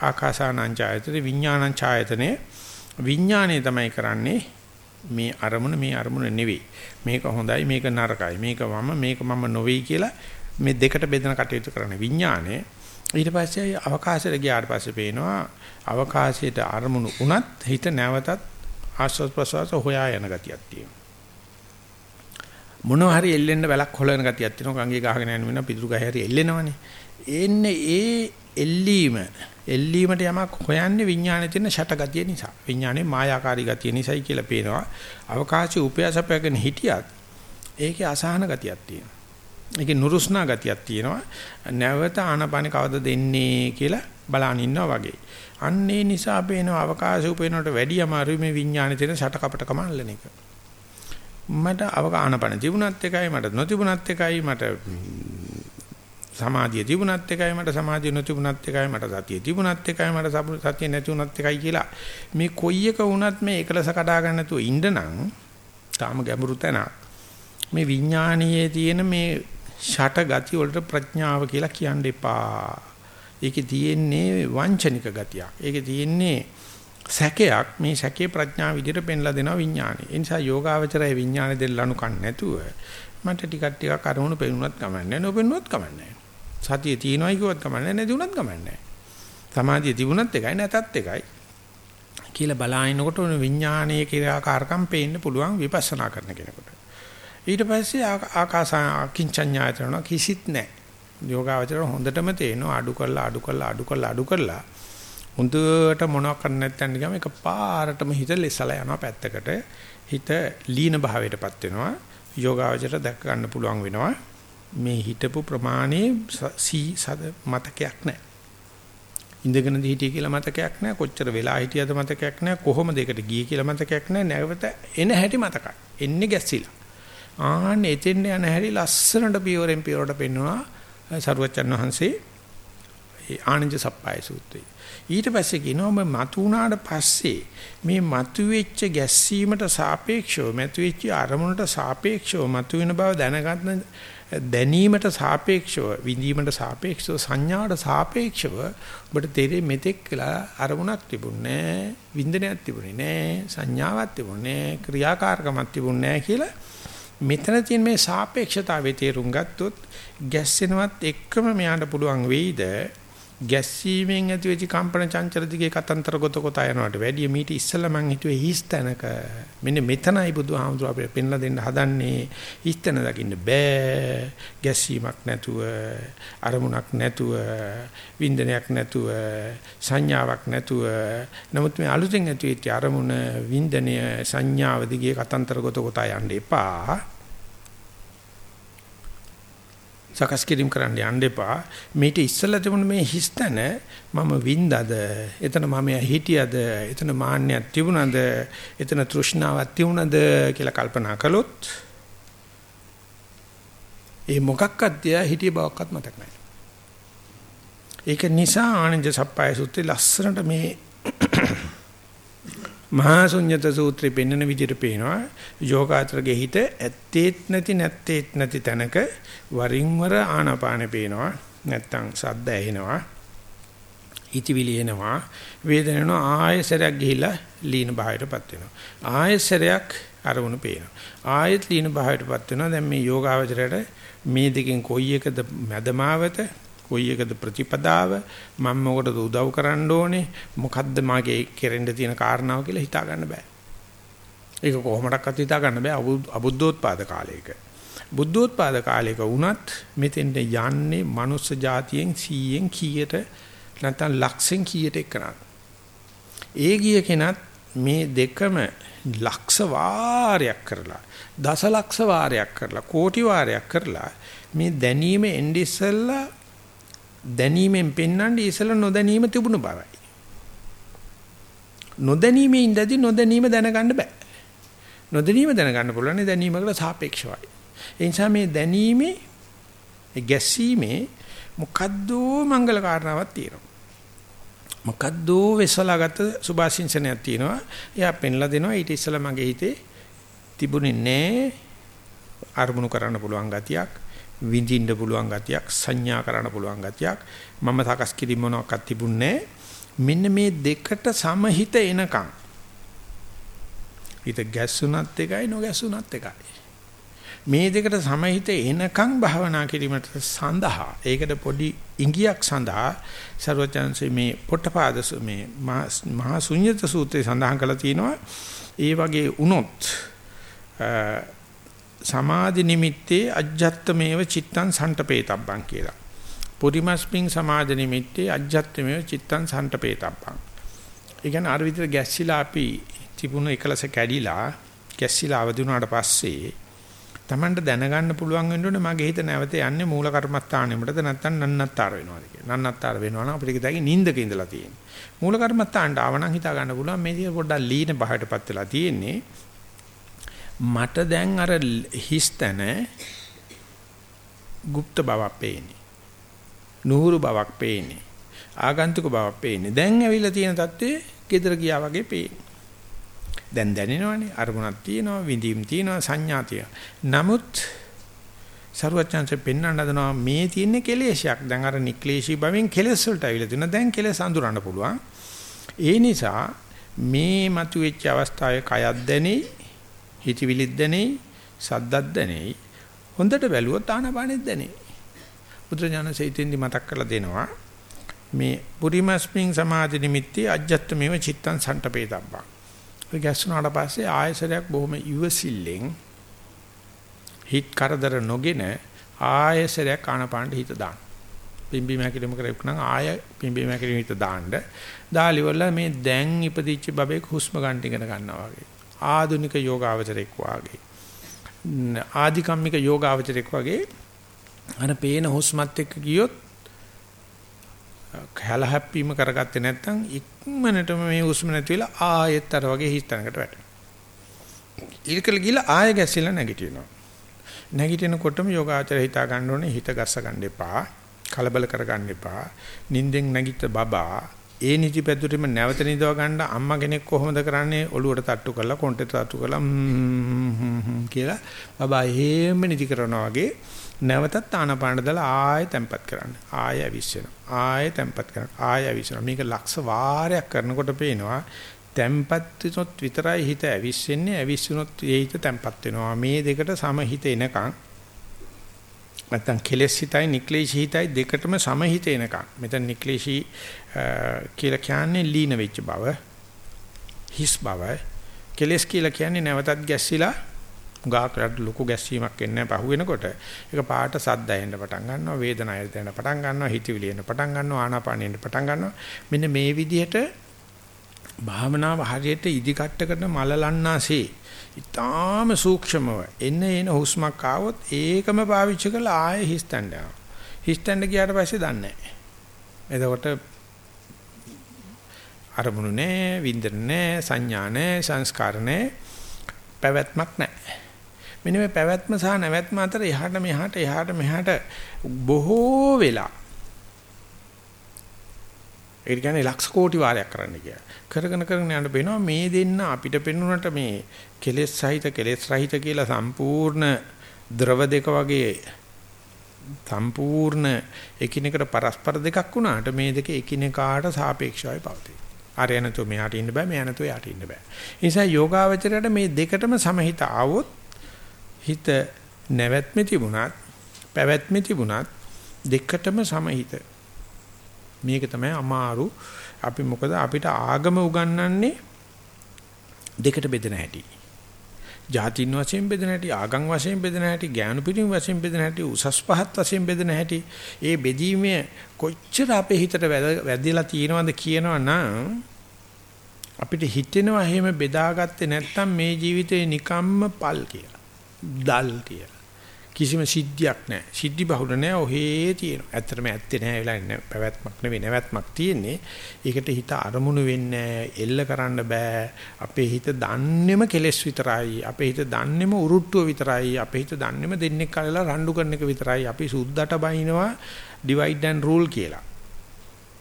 ආකාසානං ඡායතනේ විඥානං ඡායතනේ විඥානය තමයි කරන්නේ මේ අරමුණ මේ අරමුණ නෙවෙයි. මේක හොඳයි මේක නරකයි. මේක මම මේක මම නොවේයි කියලා මේ දෙකට බෙදන කටයුතු කරන විඥානය ඊට පස්සේ අවකාශයට ගියාට පස්සේ පේනවා අවකාශයට අරමුණු උනත් හිත නැවතත් ආස්වාද ප්‍රසවාස හොයා යන ගතියක් තියෙනවා. මොනවා හරි එල්ලෙන්න වැලක් හොලන ගතියක් තියෙනවා. කංගේ ගහගෙන යන වෙන පිටුරු ගහ හරි එල්ලෙනවනේ. එන්නේ ඒ එල්ලීම එල්ලීමට යමක් හොයන්නේ විඥානයේ තියෙන ෂට ගතිය නිසා. විඥානයේ මායාකාරී ගතිය නිසායි කියලා පේනවා. අවකාශයේ උපයාසපයගෙන හිටියත් ඒකේ අසහන ගතියක් තියෙනවා. ඒකේ නුරුස්නා ගතියක් තියෙනවා. නැවත ආනපාන කවද දෙන්නේ කියලා බලන් ඉන්නවා වගේ. අන්නේ නිසා පේන අවකාශ උපේනට වැඩි අමාරුයි මේ විඥානේ තියෙන ෂටකපටකම අල්ලන එක. මට අවකානපන තිබුණත් එකයි මට නොතිබුණත් එකයි මට සමාධිය තිබුණත් එකයි මට සමාධිය නොතිබුණත් එකයි මට සතිය තිබුණත් එකයි මට සතිය නැති වුණත් එකයි කියලා මේ කොයි එක වුණත් මේ එකලස කඩා ගන්න නැතුව ඉන්න නම් තාම ගැඹුරු තැනක් මේ විඥානීයේ තියෙන මේ ෂට ගති වලට ප්‍රඥාව කියලා කියන්න එපා. ඒකේ තියෙන්නේ වංචනික ගතියක්. ඒකේ තියෙන්නේ සැකයක් මේ සැකේ ප්‍රඥාව විදිහට පෙන්ලා දෙනවා විඥානෙ. ඒ නිසා යෝගාවචරය විඥානෙ දෙල්ලනු කන් නැතුව මට ටිකක් ටිකක් අරමුණු පෙන්නුවත් කමන්නේ නොපෙන්නුවත් කමන්නේ සතිය තියෙනවයි කිව්වත් කමන්නේ නැති උනත් කමන්නේ සමාධිය තිබුණත් එකයි නැතත් එකයි කියලා බලාගෙනකොට විඥානයේ ක්‍රියාකාරකම් පේන්න පුළුවන් විපස්සනා කරන කෙනෙකුට ඊට පස්සේ ආකාස අකින්චඤ්ඤායතන කිසිත් නැහැ යෝගාවචර හොඳටම තේනවා අඩු කරලා අඩු කරලා අඩු කරලා අඩු කරලා හොඳට මොනවක් කරන්න නැත්නම් නිකම් එකපාරටම හිත ලෙසලා යනවා පැත්තකට හිත ලීන භාවයටපත් වෙනවා යෝගාවචර දැක ගන්න පුළුවන් වෙනවා මේ හිතපු ප්‍රමාණයේ සී සද මතකයක් නැහැ. ඉඳගෙනද හිටිය කියලා මතකයක් නැහැ. කොච්චර වෙලා හිටියද මතකයක් නැහැ. කොහොමද ඒකට ගියේ කියලා මතකයක් නැහැ. නැවත එන හැටි මතකයි. එන්නේ ගැස්සිලා. ආන්න එතෙන් යන හැටි ලස්සනට පියවරෙන් පියවරට පෙන්වනවා සරුවච්චන් වහන්සේ ආනන්ද සප්පයි සූත්‍රය. ඊට පස්සේ කියනවා මම මතු වුණාට පස්සේ මේ මතු වෙච්ච ගැස්සීමට සාපේක්ෂව මතු වෙච්ච අරමුණට සාපේක්ෂව මතු වෙන බව දැනගන්න දැනීමට සාපේක්ෂව විඳීමට සාපේක්ෂව සංඥාවට සාපේක්ෂව ඔබට තේරෙන්නේ මෙතෙක් කියලා අරමුණක් තිබුණේ නැහැ විඳනයක් තිබුණේ නැහැ සංඥාවක් තිබුණේ නැහැ ක්‍රියාකාරකමක් තිබුණේ නැහැ කියලා මෙතන තියෙන මේ සාපේක්ෂතාවයේ තේරුම් ගත්තොත් ගැස්සෙනවත් එක්කම මෙයාට පුළුවන් වෙයිද? ගැස්සීමෙන් ඇති වෙච්ච කම්පන චංචල දිගේ කතන්තර ගොත කොට යනවට වැඩිය මීට ඉස්සෙල්ලා මං හිතුවේ හිස් තැනක. මෙන්න මෙතනයි බුදුහාමුදුර අපිට පෙන්ලා දෙන්න හදන්නේ. හිස් තැන දකින්න බෑ. ගැස්සීමක් නැතුව අරමුණක් නැතුව වින්දනයක් නැතුව සංඥාවක් නැතුව. නමුත් මේ අලුතෙන් ඇති වෙච්ච අරමුණ වින්දනය සංඥාව දිගේ කතන්තර ගොත කොට යන්න එපා. සකස් කිරීම කරන්න යන්න එපා. මේට ඉස්සලා තිබුණ මේ හිස්තන මම වින්දද, එතන මම හිටියද, එතන මාන්නයක් තිබුණද, එතන තෘෂ්ණාවක් තිබුණද කියලා කල්පනා කළොත් ඒ මොකක්වත් හිටිය බවක්වත් මතක නැහැ. ඒක නිසා ආනන්ද සප්පයි සූත්‍රයේ ලස්සනට මේ මහා ශුන්්‍යත සූත්‍රේ පෙන්වන විදිහට පේනවා. යෝගාචරගේ හිත ඇත්තේත් නැති නැත්තේත් නැති තැනක වරින් වර ආනාපානෙ පේනවා. නැත්තම් සද්ද ඇහෙනවා. හිතවිලි එනවා. වේදනන ආයසරයක් ගිහිලා ලීන භාවයටපත් වෙනවා. ආයසරයක් අරමුණු පේනවා. ආයත් ලීන භාවයටපත් වෙනවා. දැන් මේ යෝගාවචරයට මේ දෙකෙන් කොයි එකද මැදමාවත කොයි එකද ප්‍රතිපදාව? මම මොකටද උදව් කරන්න ඕනේ? මොකද්ද මාගේ කෙරෙන්න තියෙන කාරණාව කියලා හිතා ගන්න බෑ. ඒක කොහොමඩක්වත් හිතා ගන්න බෑ අබුද්ධෝත්පාද කාලයක. බුද්ධෝත්පාද කාලයක වුණත් මෙතෙන්ට යන්නේ මනුස්ස జాතියෙන් 100න් කීයට නැත්නම් ලක්ෂෙන් කීයට එක්කනක් ඒ ගිය කෙනත් මේ දෙකම ලක්ෂ වාරයක් කරලා දසලක්ෂ වාරයක් කරලා කෝටි වාරයක් කරලා මේ දැනීම එන්නේ ඉස්සෙල්ලා දැනීමෙන් පෙන්වන්නේ ඉසල නොදැනීම තිබුණු බවයි. නොදැනීමේ ඉඳදී නොදැනීම දැනගන්න බෑ. නොදැනීම දැනගන්න පුළුවන් දැනීමකට සාපේක්ෂවයි. ඒ නිසා මේ දැනීමේ ගැස්සීමේ මොකද්ද මංගල කාරණාවක් තියෙනවා. මොකද්ද වෙසලාගත සුභාසින්සනයක් තියෙනවා. එයා පෙන්ලා දෙනවා ඊට ඉස්සලා මගේ හිතේ තිබුණේ නෑ අරමුණු කරන්න පුළුවන් ගතියක්. විඳින්න පුළුවන් ගතියක් සංඥා කරන්න පුළුවන් ගතියක්. මම සකස් කිරීම මොනවාක්වත් තිබුණේ මෙන්න මේ දෙකට සමහිත එනකන් හිත ගැස්සුණත් එකයි නොගැස්සුණත් එකයි. මේ දෙකට සමහිත එනකන් භාවනා කිරීමට සඳහා ඒකට පොඩි ඉඟියක් සඳහා ਸਰවචන්සේ මේ පොට්ටපාද මේ මහා ශුන්්‍යත සූත්‍රයේ සඳහන් කරලා තියෙනවා. ඒ වගේ වුණොත් සමාධි නිමිත්තේ අජ්ජත්තමේව චිත්තං සන්ටපේතබ්බං කියලා. පුරිමස්මින් සමාධි නිමිත්තේ අජ්ජත්තමේව චිත්තං සන්ටපේතබ්බං. ඒ කියන්නේ අර විතර ගැස්සිලා අපි තිබුණ එකලස කැඩිලා ගැස්සිලා අවදි වුණාට පස්සේ Tamanට දැනගන්න පුළුවන් වෙන්න ඕනේ මගේ හිත නැවත යන්නේ මූල කර්මස්ථානෙමටද නැත්නම් නන්නත්තර වෙනවද කියලා. නන්නත්තර වෙනවා නම් අපිට කිව්වා නින්දක ඉඳලා තියෙන්නේ. මූල කර්මස්ථානට ආවනම් හිතා ගන්න පුළුවන් මේ දිහා පොඩ්ඩක් ලීන බහයටපත් වෙලා තියෙන්නේ. මට දැන් අර හිස්තන গুপ্ত බවක් පේන්නේ. නුහුරු බවක් පේන්නේ. ආගන්තුක බවක් පේන්නේ. දැන් ඇවිල්ලා තියෙන தત્ත්වය gedara ගියා වගේ පේන්නේ. දැන් දැනෙනවනේ අරමුණක් තියෙනවා විඳීම් තියෙනවා සංඥා තියෙනවා. නමුත් සරුවචාන්සේ පෙන්වන්න හදනවා මේ තියෙන කෙලේශයක්. දැන් අර නික්ලේශී භවෙන් කෙලස් වලට ඇවිල්ලා තියෙනවා. දැන් කෙලස් අඳුරන්න පුළුවන්. ඒ නිසා මේ මතුවෙච්ච අවස්ථාවේ කයත් දැනේ හිතවිලිත් දැනෙයි, සද්දත් දැනෙයි. හොඳට බැලුවොත් ආනපානෙත් දැනෙයි. බුදුරජාණන් සෙයිතෙන්දි මතක් කරලා දෙනවා මේ පුරිමස්මින් සමාධි නිමිත්තේ අජ්ජත්මේව චිත්තං සන්ටපේතබ්බා. ඒ ගැස්සුනාට පස්සේ ආයසරයක් බොහොම ඉවසිල්ලෙන් හිත කරදර නොගෙන ආයසරයක් ආනපානට හිත දාන්න. පිම්බි මහැකිලිම කරේකනම් ආය පිම්බි මහැකිලිම හිත දාන්න. දාලිවල මේ දැන් ඉපදිච්ච බබෙක් හුස්ම ගන්න ඉගෙන ගන්නවා වගේ. ආධුනික යෝගාවචරෙක් වාගේ. ආධිකම්මික යෝගාවචරෙක් වගේ අර පේන හුස්මත් එක්ක ගියොත් කලහප්පීම කරගත්තේ නැත්නම් ඉක්මනටම මේ හුස්ම නැති වෙලා ආයෙත් අර වගේ හිස්තැනකට වැටෙනවා. ඊළකල ගිහලා ආයෙ ගැසිලා නැගිටිනවා. නැගිටිනකොටම යෝගාචර හිතා ගන්න ඕනේ හිත ගස්ස ගන්න එපා. කලබල කර ගන්න එපා. නිින්දෙන් නැගිට බබා ඒ නිදි පැදුරෙම නැවත නිදව ගන්න අම්මා කෙනෙක් කොහොමද කරන්නේ ඔලුවට තට්ටු කරලා කොන්ටේ තට්ටු කරලා කියලා බබා එහෙම නිදි කරනවා වගේ නැවතත් ආනපාන දාලා ආයෙ තැම්පත් කරන්න. ආයෙ අවිස්සෙනවා. ආයෙ තැම්පත් කරන්න. ආයෙ අවිස්සෙනවා. මේක ලක්ෂ වාරයක් කරනකොට පේනවා තැම්පත් විනොත් විතරයි හිත ඇවිස්සෙන්නේ. ඇවිස්සුනොත් ඒ හිත තැම්පත් වෙනවා. මේ දෙකට සමහිත එනකන් නැත්තම් කෙලෙස් හිතයි නික්ලේශී හිතයි දෙකටම සමහිත එනකන්. මෙතන නික්ලේශී කියලා කියන්නේ ලීන වෙච්ච බව. හිස් බව. කෙලෙස් කියලා කියන්නේ නැවතත් ගැස්සිලා ගාකට ලොකු ගැස්සීමක් එන්නේ නැහැ පහුවෙනකොට ඒක පාට සද්ද එන්න පටන් ගන්නවා වේදනාව එන්න පටන් ගන්නවා හිතවිලි එන්න පටන් ගන්නවා ආනාපානෙ එන්න පටන් ගන්නවා මෙන්න මේ විදිහට භාවනාව හරියට ඉදිකට්ට කරන මලලන්නාසේ ඊටාම සූක්ෂමව. එන්න එන හුස්මක් ආවොත් ඒකම පාවිච්චි කරලා ආයෙ හිස්තැන්න යනවා. හිස්තැන්න ගියාට පස්සේ දන්නේ නැහැ. එතකොට අරමුණු නැහැ විඳින්න නැහැ සංඥා නැහැ සංස්කාර නැහැ. පැවැත්මක් නැහැ. මෙන්න මේ පැවැත්ම සහ නැවැත්ම අතර එහාට මෙහාට එහාට මෙහාට බොහෝ වෙලා ඒ කියන්නේ ලක්ෂ කෝටි වාරයක් කරන්න කියලා. කරගෙන කරගෙන යන්න බේනවා මේ දෙන්න අපිට පෙන්වන්නට මේ කෙලෙස් සහිත කෙලෙස් රහිත කියලා සම්පූර්ණ ද්‍රව දෙක වගේ සම්පූර්ණ එකිනෙකට පරස්පර දෙකක් වුණාට මේ දෙක එකිනෙකාට සාපේක්ෂවයි පවතී. ආරය නැතු මෙහාට ඉන්න බෑ මෙහා නැතු යාට ඉන්න බෑ. ඒ නිසා යෝගාවචරයට මේ දෙකටම සමහිත ආවොත් හිත නැවැත්මේ තිබුණත් පැවැත්මේ තිබුණත් දෙකටම සමහිත මේක තමයි අමාරු. අපි මොකද අපිට ආගම උගන්වන්නේ දෙකට බෙදෙන හැටි. ජාතින් වශයෙන් බෙදෙන හැටි ආගම් වශයෙන් බෙදෙන හැටි ඥාන පිටින් වශයෙන් බෙදෙන හැටි උසස් පහත් වශයෙන් බෙදෙන හැටි. ඒ බෙදීමේ කොච්චර අපේ හිතට වැදලා තියෙනවද කියනවා නම් අපිට හිතෙනවා එහෙම බෙදාගත්තේ නැත්නම් මේ ජීවිතේ නිකම්ම පල් කියලා. දල් කියලා. කිසිම සිද්ධියක් නැහැ. සිද්ධි බහුල නැහැ. ඔහේ තියෙනවා. ඇත්තටම ඇත්තේ නැහැ වෙලා නෑ. පැවැත්මක් නෙවෙයි නැවැත්මක් තියෙන්නේ. ඒකට හිත අරමුණු වෙන්නේ එල්ල කරන්න බෑ. අපේ හිත දන්නේම කෙලෙස් විතරයි. අපේ හිත දන්නේම උරුට්ටුව විතරයි. අපේ හිත දන්නේම දෙන්නේ කලලා රණ්ඩු කරන එක විතරයි. අපි සුද්දට බයිනවා divide and rule කියලා.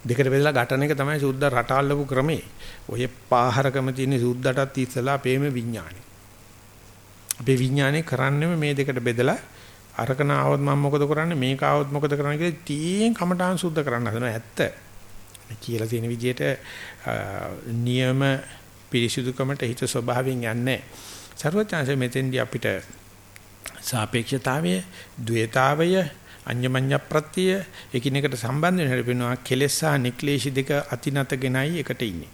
දෙකට බෙදලා ගැටන එක තමයි සුද්ද රට අල්ලපු ක්‍රමේ. ඔය පාහරකම තියෙන සුද්දටත් ඉස්සලා අපේම විඥානේ. අපේ විඥානේ කරන්නේම මේ දෙකට බෙදලා අරකන ආවොත් මම මොකද කරන්නේ මේක ආවොත් මොකද කරන්නේ කියලා තීයෙන් කමඨාන් සුද්ධ කරන්න හදනවා ඇත්ත. කියලා තියෙන විදිහට නියම පිරිසිදුකමට හිත ස්වභාවයෙන් යන්නේ. ਸਰවඥාංශ මෙතෙන්දී අපිට සාපේක්ෂතාවය, ද්වේතාවය, අඤ්ඤමඤ්ඤ ප්‍රත්‍ය එකිනෙකට සම්බන්ධ වෙන හැටි පෙන්වනවා කෙලෙස් සහ නික්ලේශී දෙක අතිනතගෙනයි එකට ඉන්නේ.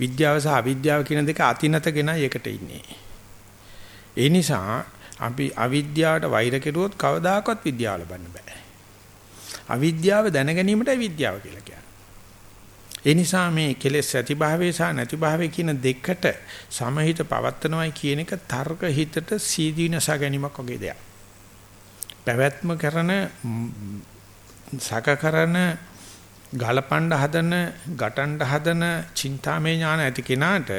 විද්‍යාව සහ අවිද්‍යාව කියන දෙක අතිනතගෙනයි එකට ඉන්නේ. ඒ නිසා අපි අවිද්‍යාවට වෛර කෙරුවොත් කවදාකවත් විද්‍යාව ලබන්න බෑ. අවිද්‍යාව දැන ගැනීමටයි විද්‍යාව කියලා කියන්නේ. ඒ නිසා මේ කෙලෙස් ඇතිභාවය සහ නැතිභාවය කියන දෙකට සමහිත පවත්නවායි කියන එක තර්ක හිතට සීදීනස ගැනීමක් වගේ දෙයක්. පැවැත්ම කරන සක කරන ගලපණ්ඩ හදන, ගටණ්ඩ හදන, චින්තාමය ඥාන ඇති කෙනාට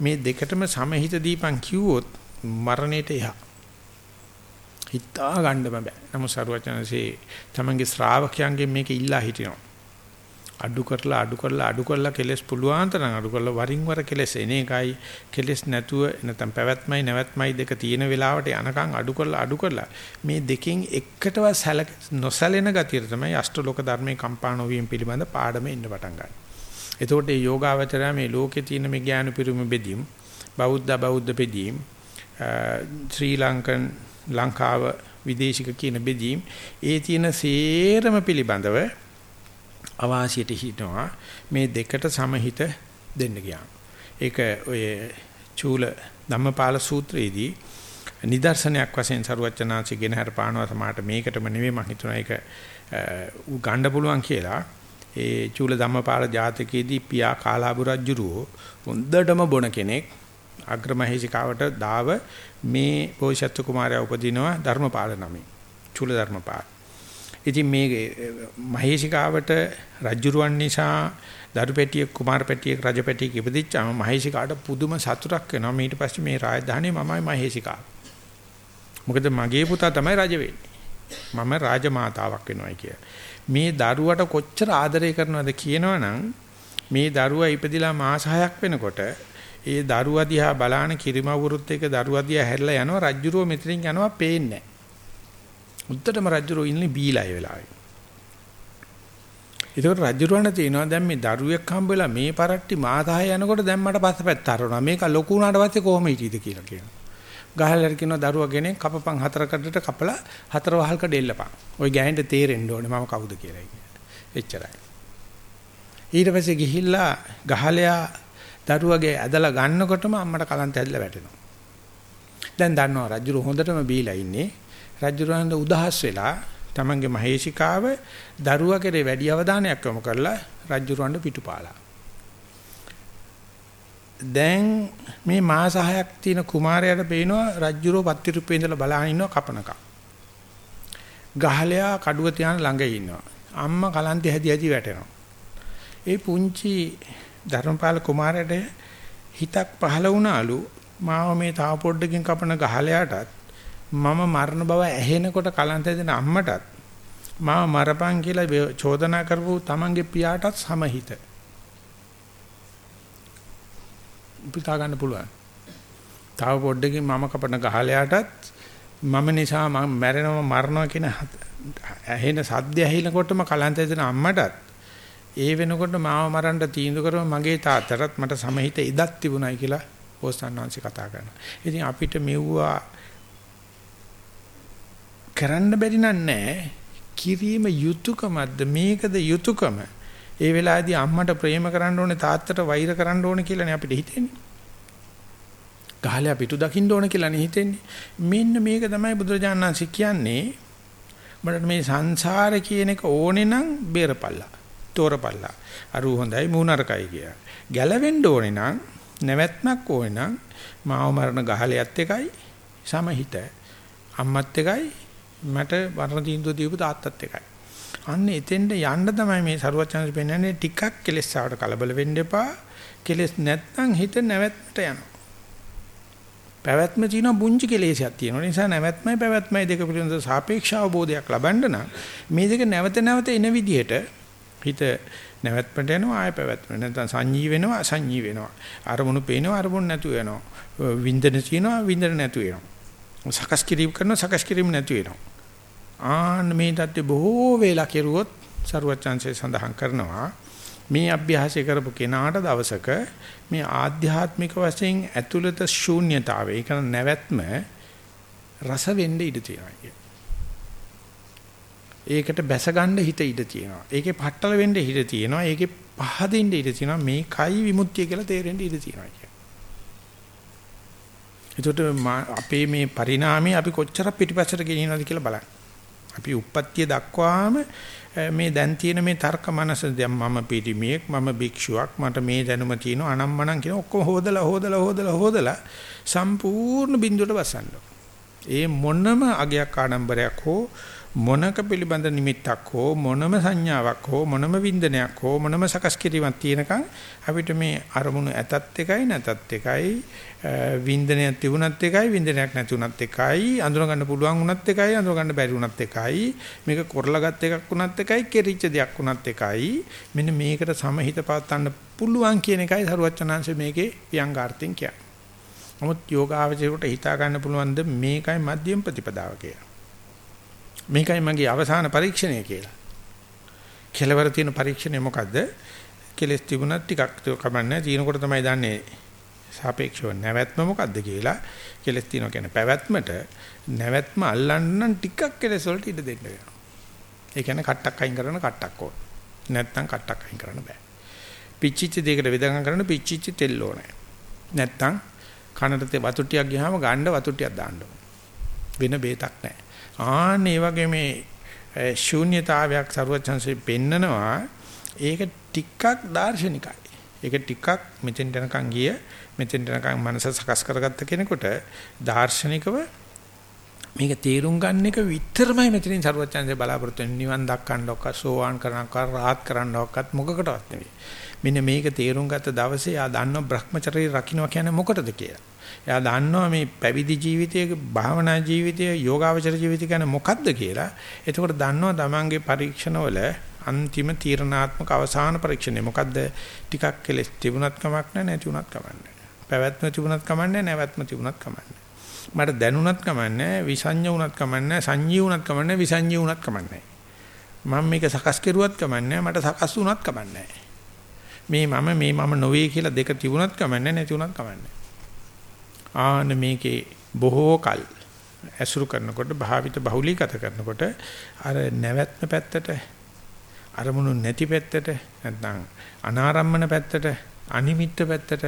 මේ දෙකටම සමහිත දීපන් කිව්වොත් මරණයට එහා. හිතා ගන්න බෑ. නමුත් සරුවචනසේ තමන්ගේ ශ්‍රාවකයන්ගෙන් මේක ඉල්ලා හිටිනවා. අඩු කරලා අඩු කරලා අඩු කරලා කෙලස් පුළුවන් තරම් අඩු කරලා වරින් වර කෙලස් එන එකයි කෙලස් නැතුව නැත්නම් පැවැත්මයි නැවැත්මයි දෙක තියෙන වෙලාවට යනකම් අඩු කරලා අඩු කරලා මේ දෙකෙන් එකටවත් සැල නොසැලෙන ගතිය තමයි අෂ්ටලෝක ධර්මයේ කම්පා නොවීම පිළිබඳ පාඩම එන්න පටන් ගන්න. එතකොට මේ යෝගාවචරය මේ ලෝකේ තියෙන මේ ඥාන පිරුම බෙදීම් බෞද්ධ බෞද්ධ බෙදීම් ශ්‍රී ලංකන් ලංකාව විදේශික කියන බෙදීම් ඒ තියෙන සේරම පිළිබඳව අවාසියට හිටනවා මේ දෙකට සමහිත දෙන්න ගියාම. ඒක ඔය චූල ධම්මපාල සූත්‍රයේදී නිදර්ශනයක් වශයෙන් සරුවචනාංශي ගෙන හර පානවා සමාට මේකටම නෙවෙයි මම හිතනවා ඒක ගන්න පුළුවන් කියලා. ඒ චූල ධම්මපාල ජාතකයේදී පියා කාලාබු රජුරෝ හොඳටම බොන කෙනෙක් අග්‍රමහේසිකාවට දාව මේ බෝසත්තු කුමාරයා උපදිනවා ධර්මපාල නමින්. චූල ධර්මපාල. ඉතින් මේ මහේසිකාවට රජුරුවන් නිසා දරු පැටියෙක් කුමාර පැටියෙක් රජ පැටියෙක් ඉපදිච්චාම මහේසිකාට පුදුම සතුටක් වෙනවා ඊට පස්සේ මේ රාජධානිය මමයි මහේසිකාව. මොකද මගේ පුතා තමයි රජ වෙන්නේ. මම රාජමාතාවක් වෙනවයි කිය. මේ දරුවට කොච්චර ආදරය කරනවද කියනවනම් මේ දරුවා ඉපදිලා මාස 6ක් වෙනකොට ඒ දරුවා දිහා බලාන කිරිමවුරුත් එක දරුවා දිහා හැරිලා යනවා රජ්ජුරුව මෙතනින් යනවා පේන්නේ උත්තරම රජුරෝ ඉන්නේ බීලා ඒ වෙලාවේ. ඒකට රජුරවන්න තියෙනවා දැන් මේ දරුවෙක් හම්බෙලා මේ පරට්ටි මාතහය යනකොට දැන් මට පස්සපැත්ත හරවනවා. මේක ලොකු වුණාට පස්සේ කොහොම හිටියද කියලා කියනවා. ගහලා කියනවා දරුවා ගෙනේ කපපන් හතර කඩට කපලා හතර වහල්ක දෙල්ලපන්. ওই ගෑනට තේරෙන්න ඕනේ මම කවුද කියලා එච්චරයි. ඊට පස්සේ ගිහිල්ලා ගහලයා දරුවගේ ඇදලා ගන්නකොටම අම්මට කලන්ත ඇදලා වැටෙනවා. දැන් දන්නවා රජුරු හොඳටම බීලා ඉන්නේ. රජුරවන්ට උදහස් වෙලා තමන්ගේ මහේශිකාව දරුවා කෙරේ වැඩි අවධානයක් යොමු කරලා රජුරවන්ට පිටුපාලා. දැන් මේ මාස 6ක් තියෙන කුමාරයාට පේනවා රජුරෝ පත්තිරුප්පේ ඉඳලා බලහන් ඉන්නවා කපනක. ගහලයා කඩුව තියාන ළඟ ඉන්නවා. අම්මා කලන්තේ හැදි හැදි වැටෙනවා. ඒ පුංචි ධර්මපාල කුමාරයාට හිතක් පහළ වුණාලු මාව මේ තාව පොඩ්ඩකින් කපන ගහලයාටත් මම මරණ බව ඇහෙනකොට කලන්ත දෙන අම්මටත් මාව මරපන් කියලා චෝදනා කරපු තමන්ගේ පියාටත් සමහිත. පිටා ගන්න පුළුවන්. තව පොඩ්ඩකින් මම කපන ගහලයාටත් මම නිසා මම මැරෙනවා මරනවා කියන ඇහෙන සද්ද ඇහිනකොටම කලන්ත දෙන අම්මටත් ඒ වෙනකොට මාව මරන්න තීන්දුව කරව මගේ තාත්තටත් මට සමහිත ඉදක් තිබුණයි කියලා පොස්තන්වන්සි කතා කරනවා. ඉතින් අපිට මෙව්වා කරන්න බැරි නෑ. කිරීම යුතුයකමක්ද? මේකද යුතුයකම? ඒ වෙලාවේදී අම්මට ප්‍රේම කරන්න ඕනේ තාත්තට වෛර කරන්න ඕනේ කියලානේ අපිට හිතෙන්නේ. ගහලයා පිටු දකින්න ඕනේ කියලානේ හිතෙන්නේ. මෙන්න මේක තමයි බුදුරජාණන් වහන්සේ කියන්නේ. මට මේ සංසාර කියන එක ඕනේ නම් බේරපල්ලා. තෝරපල්ලා අරු හොඳයි මූණරකයි කිය. ගැලවෙන්න ඕනේ නම් නැවැත්මක් ඕනේ නම් මාව මරණ ගහලියත් එකයි සමහිත අම්මත් එකයි මට වර්ණ තීන්දුව දීපු තාත්තත් එකයි. අන්න එතෙන්ට යන්න තමයි මේ සරුවචනස් පෙන්වන්නේ ටිකක් කෙලස් ආවට කලබල වෙන්න එපා. කෙලස් නැත්නම් හිත නැවැත්මට යනවා. පැවැත්ම තියෙන පුංචි කෙලෙසයක් තියෙනවා. නිසා නැවැත්මයි පැවැත්මයි දෙක පිළිබඳ සාපේක්ෂ අවබෝධයක් ලබන්න නම් මේ දෙක නැවත නැවත එන විදිහට හිත නැවැත්මට යනවා ආය පැවැත්මට නැත්නම් සංජී වෙනවා සංජී වෙනවා. අරමුණු පේනවා අරමුණු නැතු වෙනවා. වින්දන තියෙනවා වින්දන නැතු වෙනවා. සකස් කිරීම කරනවා සකස් කිරීම නැතු වෙනවා. ආන්න මේ தත්ත්වය බොහෝ වේලා කෙරුවොත් ਸਰුවචාන්සේ සඳහන් කරනවා. මේ අභ්‍යාසය කරපු කෙනාට දවසක මේ ආධ්‍යාත්මික වශයෙන් ඇතුළත ශූන්‍යතාවය ඒ කියන්නේ නැවැත්ම රස වෙන්න ඉඩ තියෙනවා. ඒකට බැස ගන්න හිත ඉඩ තියෙනවා. ඒකේ පట్టල වෙන්න ඉඩ තියෙනවා. ඒකේ පහදින්න ඉඩ තියෙනවා. මේකයි විමුක්තිය කියලා තේරෙන්න ඉඩ තියෙනවා. එතකොට අපේ මේ පරිණාමය අපි කොච්චර පිටිපස්සට ගෙනියනවද කියලා බලන්න. අපි උප්පත්තිය දක්වාම මේ දැන් තියෙන මේ තර්ක මනස දැන් මම පිටිමියෙක් මම භික්ෂුවක් මට මේ දැනුම තියෙනවා අනම්මනම් කියන ඔක්කොම හොදලා හොදලා හොදලා හොදලා සම්පූර්ණ බිඳුවට වසන්න. ඒ මොනම අගයක් ආඩම්බරයක් හෝ මොනක පිළිබඳ නිමිත්තක් හෝ මොනම සංඥාවක් හෝ මොනම වින්දනයක් හෝ මොනම සකස් කිරීමක් තියෙනකන් අපිට මේ අරමුණු ඇතත් එකයි නැතත් එකයි වින්දනයක් තිබුණත් එකයි වින්දනයක් නැති වුණත් එකයි අඳුර ගන්න පුළුවන් වුණත් එකයි අඳුර ගන්න බැරි වුණත් එකයි මේක කරලාගත් එකක් වුණත් එකයි කෙරිච්ච දෙයක් වුණත් එකයි මෙන්න මේකට සමහිත පවත්වන්න පුළුවන් කියන එකයි සරුවචනාංශ මේකේ ව්‍යංගාර්ථයෙන් කියන්නේ. නමුත් යෝගාවචරයට හිතා ගන්න පුළුවන් ද මේකයි මධ්‍යම ප්‍රතිපදාව කියලා. මේකයි මගේ අවසාන පරීක්ෂණය කියලා. කෙලවර තියෙන පරීක්ෂණය මොකද්ද? කෙලස් තිබුණත් ටිකක් කමන්නේ. තියෙනකොට තමයි දන්නේ සාපේක්ෂව නැවැත්ම මොකද්ද කියලා කෙලස් තියෙනවා කියන්නේ පැවැත්මට නැවැත්ම අල්ලන්න නම් ටිකක් කෙලස් වලට ඉඩ දෙන්න වෙනවා. ඒ කියන්නේ කට්ටක් අයින් කරන කට්ටක් ඕන. නැත්නම් කට්ටක් අයින් කරන්න බෑ. පිච්චිච්ච දෙයකට වෙදකම් කරන්න පිච්චිච්ච තෙල් ඕනේ. නැත්නම් කනට වතු ටිකක් ගියාම ගන්න වතු ටිකක් දාන්න වෙන බේතක් නැහැ. ආන්න ඒ වගේ මේ ශූන්‍යතාවයක් ਸਰවචන්සේ පෙන්නනවා. ඒක ටිකක් දාර්ශනිකයි. ඒක ටිකක් මෙතෙන් යනකම් ගිය මෙතෙන් යනකම් මනස සකස් කරගත්ත කෙනෙකුට දාර්ශනිකව මේක තේරුම් ගන්න එක විතරමයි මෙතනින් සරුවචන්සේ බලාපොරොත්තු වෙන්නේ නිවන් දක්කන්නවක්ක සෝවාන් කරනවක්ක රාහත් කරනවක්කත් මොකකටවත් නෙවෙයි. මෙන්න මේක තේරුම් ගත්ත දවසේ යා දන්නව Brahmacharya රකින්නවා කියන්නේ මොකටද කියලා. එයා දන්නවා මේ පැවිදි ජීවිතයේ භාවනා ජීවිතයේ යෝගාවචර ජීවිතය කියන්නේ මොකද්ද කියලා. එතකොට දන්නවා තමන්ගේ පරීක්ෂණවල අන්තිම තීරණාත්මක අවසාන පරීක්ෂණය මොකද්ද? ටිකක් කෙලස් තිබුණත් කමක් නැහැ නැති වුණත් කමක් නැහැ. පැවැත්ම තිබුණත් කමක් නැහැ නැවැත්ම තිබුණත් කමක් නැහැ. මට දැනුණත් කමක් නැහැ විසඤ්ඤ වුණත් කමක් නැහැ සංජීව වුණත් කමක් නැහැ විසඤ්ඤ වුණත් කමක් නැහැ. මම මේක සකස් කරුවත් කමක් නැහැ මට සකස් වුණත් කමක් නැහැ. මේ මම මේ මම නොවේ කියලා දෙක තිබුණත් කමන්නේ නැති වුණත් කමන්නේ. ආන මේකේ බොහෝ කල් ඇසුරු කරනකොට භාවිත බහුලීගත කරනකොට අර නැවැත්ම පැත්තට අරමුණු නැති පැත්තට නැත්නම් අනාරම්මන පැත්තට අනිමිත්ත පැත්තට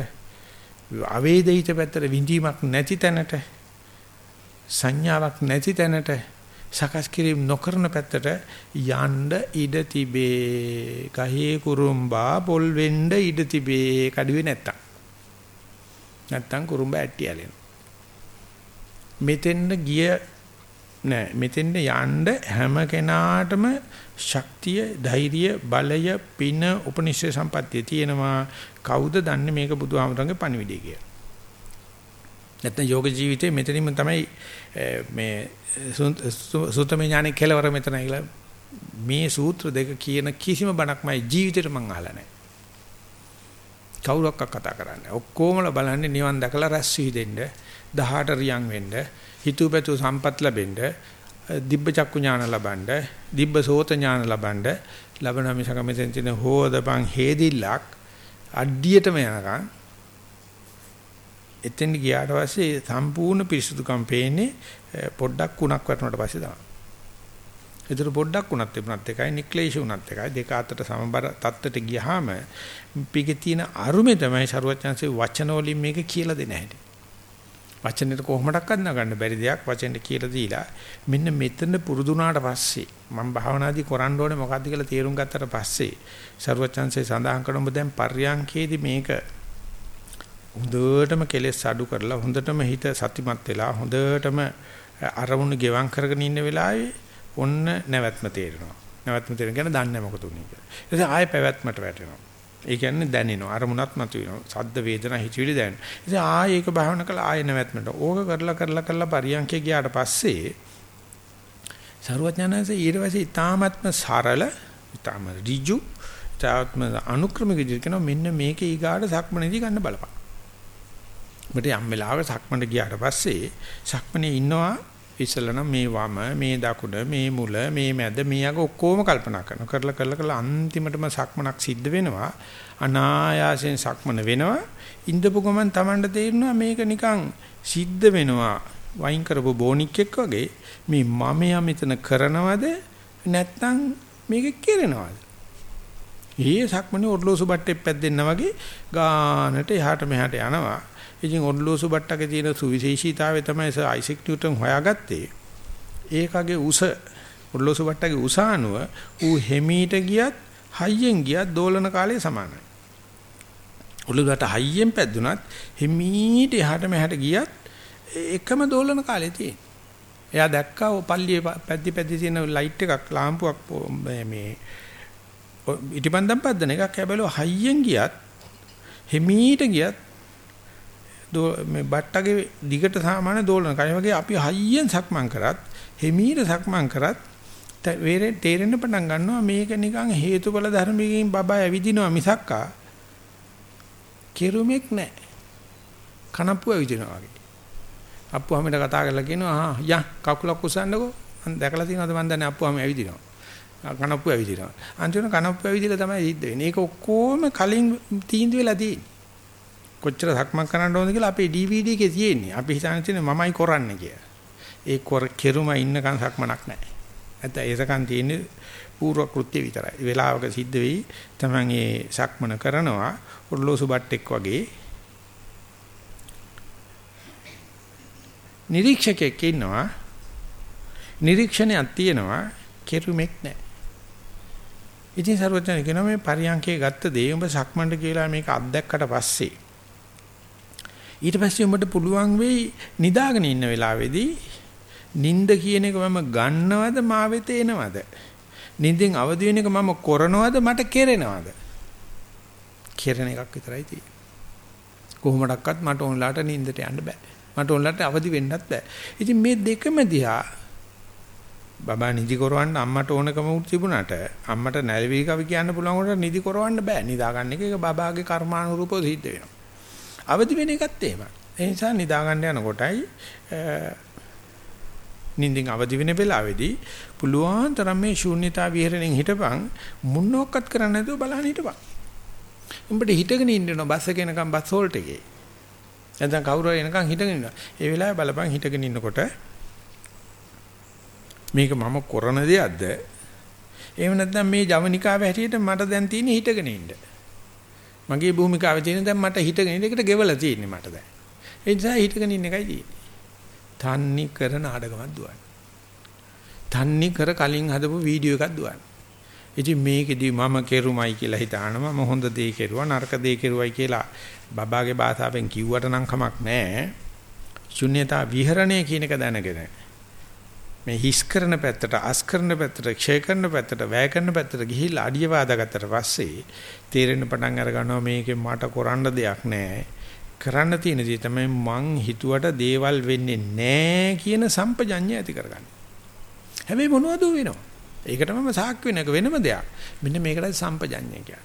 අවේදිත පැත්තට විඳීමක් නැති තැනට සංඥාවක් නැති තැනට සකස් කිරීම නොකරන පැත්තට යන්න ඉඩ තිබේ. ගහේ කුරුම්බා පොල් වෙන්න ඉඩ තිබේ. කඩුවේ නැත්තම්. නැත්තම් කුරුම්බා ඇට්ටි ඇලෙන. මෙතෙන්ද ගිය නෑ මෙතෙන්ද යන්න හැම කෙනාටම ශක්තිය, ධෛර්යය, බලය, පින, උපනිෂේ සම්පත්තිය තියෙනවා. කවුද දන්නේ මේක බුදුහාමරංගේ පණිවිඩය කියලා. නැත්නම් යෝග ජීවිතේ මෙතනින්ම තමයි මේ සූත්‍රමය ඥානෙ කෙලවර මෙතන කියලා මේ සූත්‍ර දෙක කියන කිසිම බණක් මම ජීවිතේට මං අහලා නැහැ. කවුරක්ක කතා කරන්නේ. ඔක්කොමලා බලන්නේ නිවන් දැකලා රැස් වී දෙන්න, 18 රියන් වෙන්න, හිතුවපැතු සම්පත් ලැබෙන්න, දිබ්බ චක්කු ඥාන ලබන්න, දිබ්බ සෝත ඥාන ලබන්න, ලබන මිසක මෙතෙන් තියෙන හෝදපන් හේදිල්ලක් අඩියටම යනකම් එතෙන් ගියාට පස්සේ සම්පූර්ණ පිරිසුදුකම් පේන්නේ පොඩ්ඩක් කුණක් වටනට පස්සේ තමයි. ඒතර පොඩ්ඩක් උනත් තිබුණත් එකයි නික්ලේශ උනත් එකයි දෙක අතර සමබර தත්තට ගියහම පිගේ තියෙන අරුමේ තමයි ਸਰුවචාන්සේ වචන වලින් මේක කියලා දෙන හැටි. වචනෙට කොහොමඩක්වත් නගන්න බැරි දෙයක් වචෙන්ට කියලා දීලා මෙන්න මෙතන පුරුදුනාට පස්සේ මම භාවනාදී කරන්න ඕනේ මොකද්ද කියලා තේරුම් ගත්තට පස්සේ ਸਰුවචාන්සේ සඳහන් කරනවා දැන් පර්යාංකයේදී මේක හොඳටම කෙලෙස් අඩු කරලා හොඳටම හිත සතිමත් වෙලා හොඳටම අරමුණු ගෙවම් කරගෙන ඉන්න වෙලාවේ ඔන්න නැවැත්ම තේරෙනවා. නැවැත්ම තේරෙන ගැන දන්නේ මොකද උනේ කියලා. ඊට පස්සේ ආයෙ පැවැත්මට වැටෙනවා. ඒ කියන්නේ දැනෙනවා. අරමුණක් මතුවෙනවා. සද්ද වේදනා හිතවිලි දැනෙනවා. ඉතින් ආයෙ ඒක භාවනා කළා ආයෙ නැවැත්මට. ඕක කරලා කරලා කරලා පරියන්කේ ගියාට පස්සේ සරුවඥානන්සේ ඊට පස්සේ ඊ타ත්ම සරල ඊ타ම ඍජු ඊ타ත්ම අනුක්‍රමික විදිහට කියනවා මෙන්න මේක ඊගාට සක්මනේදී ගන්න බලපන්. ඔබට යම් වෙලාවක සක්මනට ගියාට පස්සේ සක්මනේ ඉන්නවා ඉස්සෙල්ලා නම් මේ වම මේ දකුණ මේ මුල මේ මැද මේ අග ඔක්කොම කල්පනා කරනවා. කරලා කරලා කරලා අන්තිමටම සක්මනක් සිද්ධ වෙනවා. අනායාසයෙන් සක්මන වෙනවා. ඉඳපු ගමන් Tamanට තේරෙනවා මේක නිකන් සිද්ධ වෙනවා. වයින් කරපු බෝනික් එක්ක වගේ. මේ මමයා මෙතන කරනවද? නැත්නම් මේක කෙරෙනවද? ඊයේ සක්මනේ ඔර්ලෝසු බට්ටේ පැද්දෙන්න වගේ ගානට එහාට මෙහාට යනවා. ඉතින් ඔර්ලෝසු බට්ටකේ තියෙන සුවිශේෂීතාවය තමයි සර් අයිසෙක් නිව්ටන් හොයාගත්තේ. ඒකගේ උස ඔර්ලෝසු බට්ටකේ උස අනුව ඌ හිමීට ගියත් හයියෙන් ගියත් දෝලන කාලය සමානයි. ඔර්ලෝසුට හයියෙන් පැද්දුනත් හිමීට එහාට මෙහාට ගියත් එකම දෝලන කාලේ තියෙන. එයා දැක්කා ඔය පල්ලියේ පැද්දි පැද්දි තියෙන ලයිට් එකක් ලාම්පුවක් මේ ඉටිපන්දම් පද්දන එකක් හැබැයි හයියෙන් ගියත් හිමීට ගියත් මේ බට්ටගේ දිගට සාමාන්‍ය දෝලන කයි. වගේ අපි හයියෙන් සක්මන් කරත් හිමීට සක්මන් කරත් වේරේ තේරෙන්න පටන් ගන්නවා මේක නිකන් හේතුඵල ධර්මයෙන් බබා ඇවිදිනවා මිසක්කා. කෙරුමක් නැහැ කනප්පුව ඇවිදිනවා වගේ. අප්පුවමට කතා කරලා කියනවා ආ යා කකුලක් උස්සන්නකෝ. මම දැකලා තියෙනවද මන් දන්නේ අප්පුවම ඇවිදිනවා. කනප්පු ඇවිදිනවා. අන්තිම කනප්පු ඇවිදිලා තමයි සිද්ධ වෙන්නේ. ඒක ඔක්කොම කලින් තීන්දුව වෙලා තියෙන්නේ. කොච්චර සක්මන් කරන්න ඕනද කියලා අපේ DVD එකේ තියෙන්නේ. අපි හිතන්නේ තියෙන්නේ මමයි කරන්නේ කියලා. ඒ කර කෙරුම ඉන්නකන් සක්මනක් නැහැ. නැත්නම් ඒසකන් තියෙන්නේ පූර්ව කෘත්‍ය විතරයි. වෙලාවක සිද්ධ වෙයි තමන් ඒ සක්මන කරනවා. ඔර්ලෝසු බට්ටෙක් වගේ. නිරීක්ෂකෙක් ඉන්නවා. නිරීක්ෂණයක් තියෙනවා. කෙරුමක් නැහැ. ඉතින් සර්වඥ කියනවා මේ පරියන්කේ ගත්ත දේ උඹ සක්මන්ඩ කියලා මේක අත්දැක්කට පස්සේ ඊට පස්සේ උඹට පුළුවන් වෙයි නිදාගෙන ඉන්න වෙලාවේදී නිින්ද කියන එක මම ගන්නවද මා වෙත එනවද නිින්දෙන් අවදි වෙන එක මම කරනවද මට කෙරෙනවද කෙරෙන එකක් විතරයි තියෙන්නේ කොහොමඩක්වත් මට ඕනලාට නිින්දට යන්න බෑ මට උන්ලට අවදි වෙන්නත් බෑ. ඉතින් මේ දෙකම දිහා බබා නිදි කරවන්න අම්මට ඕනකම තිබුණාට අම්මට නැලවි කවි කියන්න පුළුවන් උන්ට නිදි කරවන්න බෑ. නිදා ගන්න එක බබාගේ කර්මානුරූපව සිද්ධ වෙනවා. අවදි වෙන එකත් එහෙමයි. ඒ නිසා නිදා ගන්න යනකොටයි නිින්දින් අවදි වෙන වෙලාවේදී පුළුවන් තරම් මේ ශූන්‍යතා විහරණයෙන් හිටපන් මුන්නෝක්කත් කරන්න නැතුව බලන්න හිටපන්. උඹට හිටගෙන ඉන්න බස් එක එනකම් බස් හෝල්ට් එකේ. නැත්නම් කවුරු එනකන් හිටගෙන ඉන්නවා. ඒ වෙලාවේ බලපන් හිටගෙන ඉන්නකොට මේක මම කරන දෙයක්ද? එහෙම නැත්නම් මේ ජවනිකාව හැටියට මට දැන් තියෙන්නේ හිටගෙන ඉන්න. මගේ භූමිකාවේ තියෙන දැන් මට හිටගෙන ඉන්න එකට ගෙවලා තියෙන්නේ මට දැන්. ඒ නිසා හිටගෙන ඉන්න එකයි තියෙන්නේ. තන්නි කර නාඩගමක් දුවන්නේ. තන්නි කර කලින් හදපු වීඩියෝ එකක් දුවන්නේ. ඉතින් මේකෙදි මම කෙරුමයි කියලා හිතානවා මම හොඳ දේ කෙරුවා නරක දේ කෙරුවයි කියලා බබාගේ භාෂාවෙන් කිව්වට නම් කමක් නැහැ. ශුන්‍යතා විහරණය කියන එක දැනගෙන මේ හිස් කරන පැත්තට අස් කරන පැත්තට ක්ෂය කරන පැත්තට වැය කරන පැත්තට ගිහිල්ලා අඩිය වාදාගත්තට පස්සේ තේරෙන්න පටන් අර ගන්නවා මේකේ මට කරන්න දෙයක් නැහැ. කරන්න තියෙන දේ තමයි මං හිතුවට දේවල් වෙන්නේ නැහැ කියන සම්පජඤ්ඤය ඇති කරගන්න. හැබැයි මොනවද වෙනවා? ඒකට මම සාක් වෙන එක වෙනම දෙයක්. මෙන්න මේකට සම්පජඤ්ඤය කියන්නේ.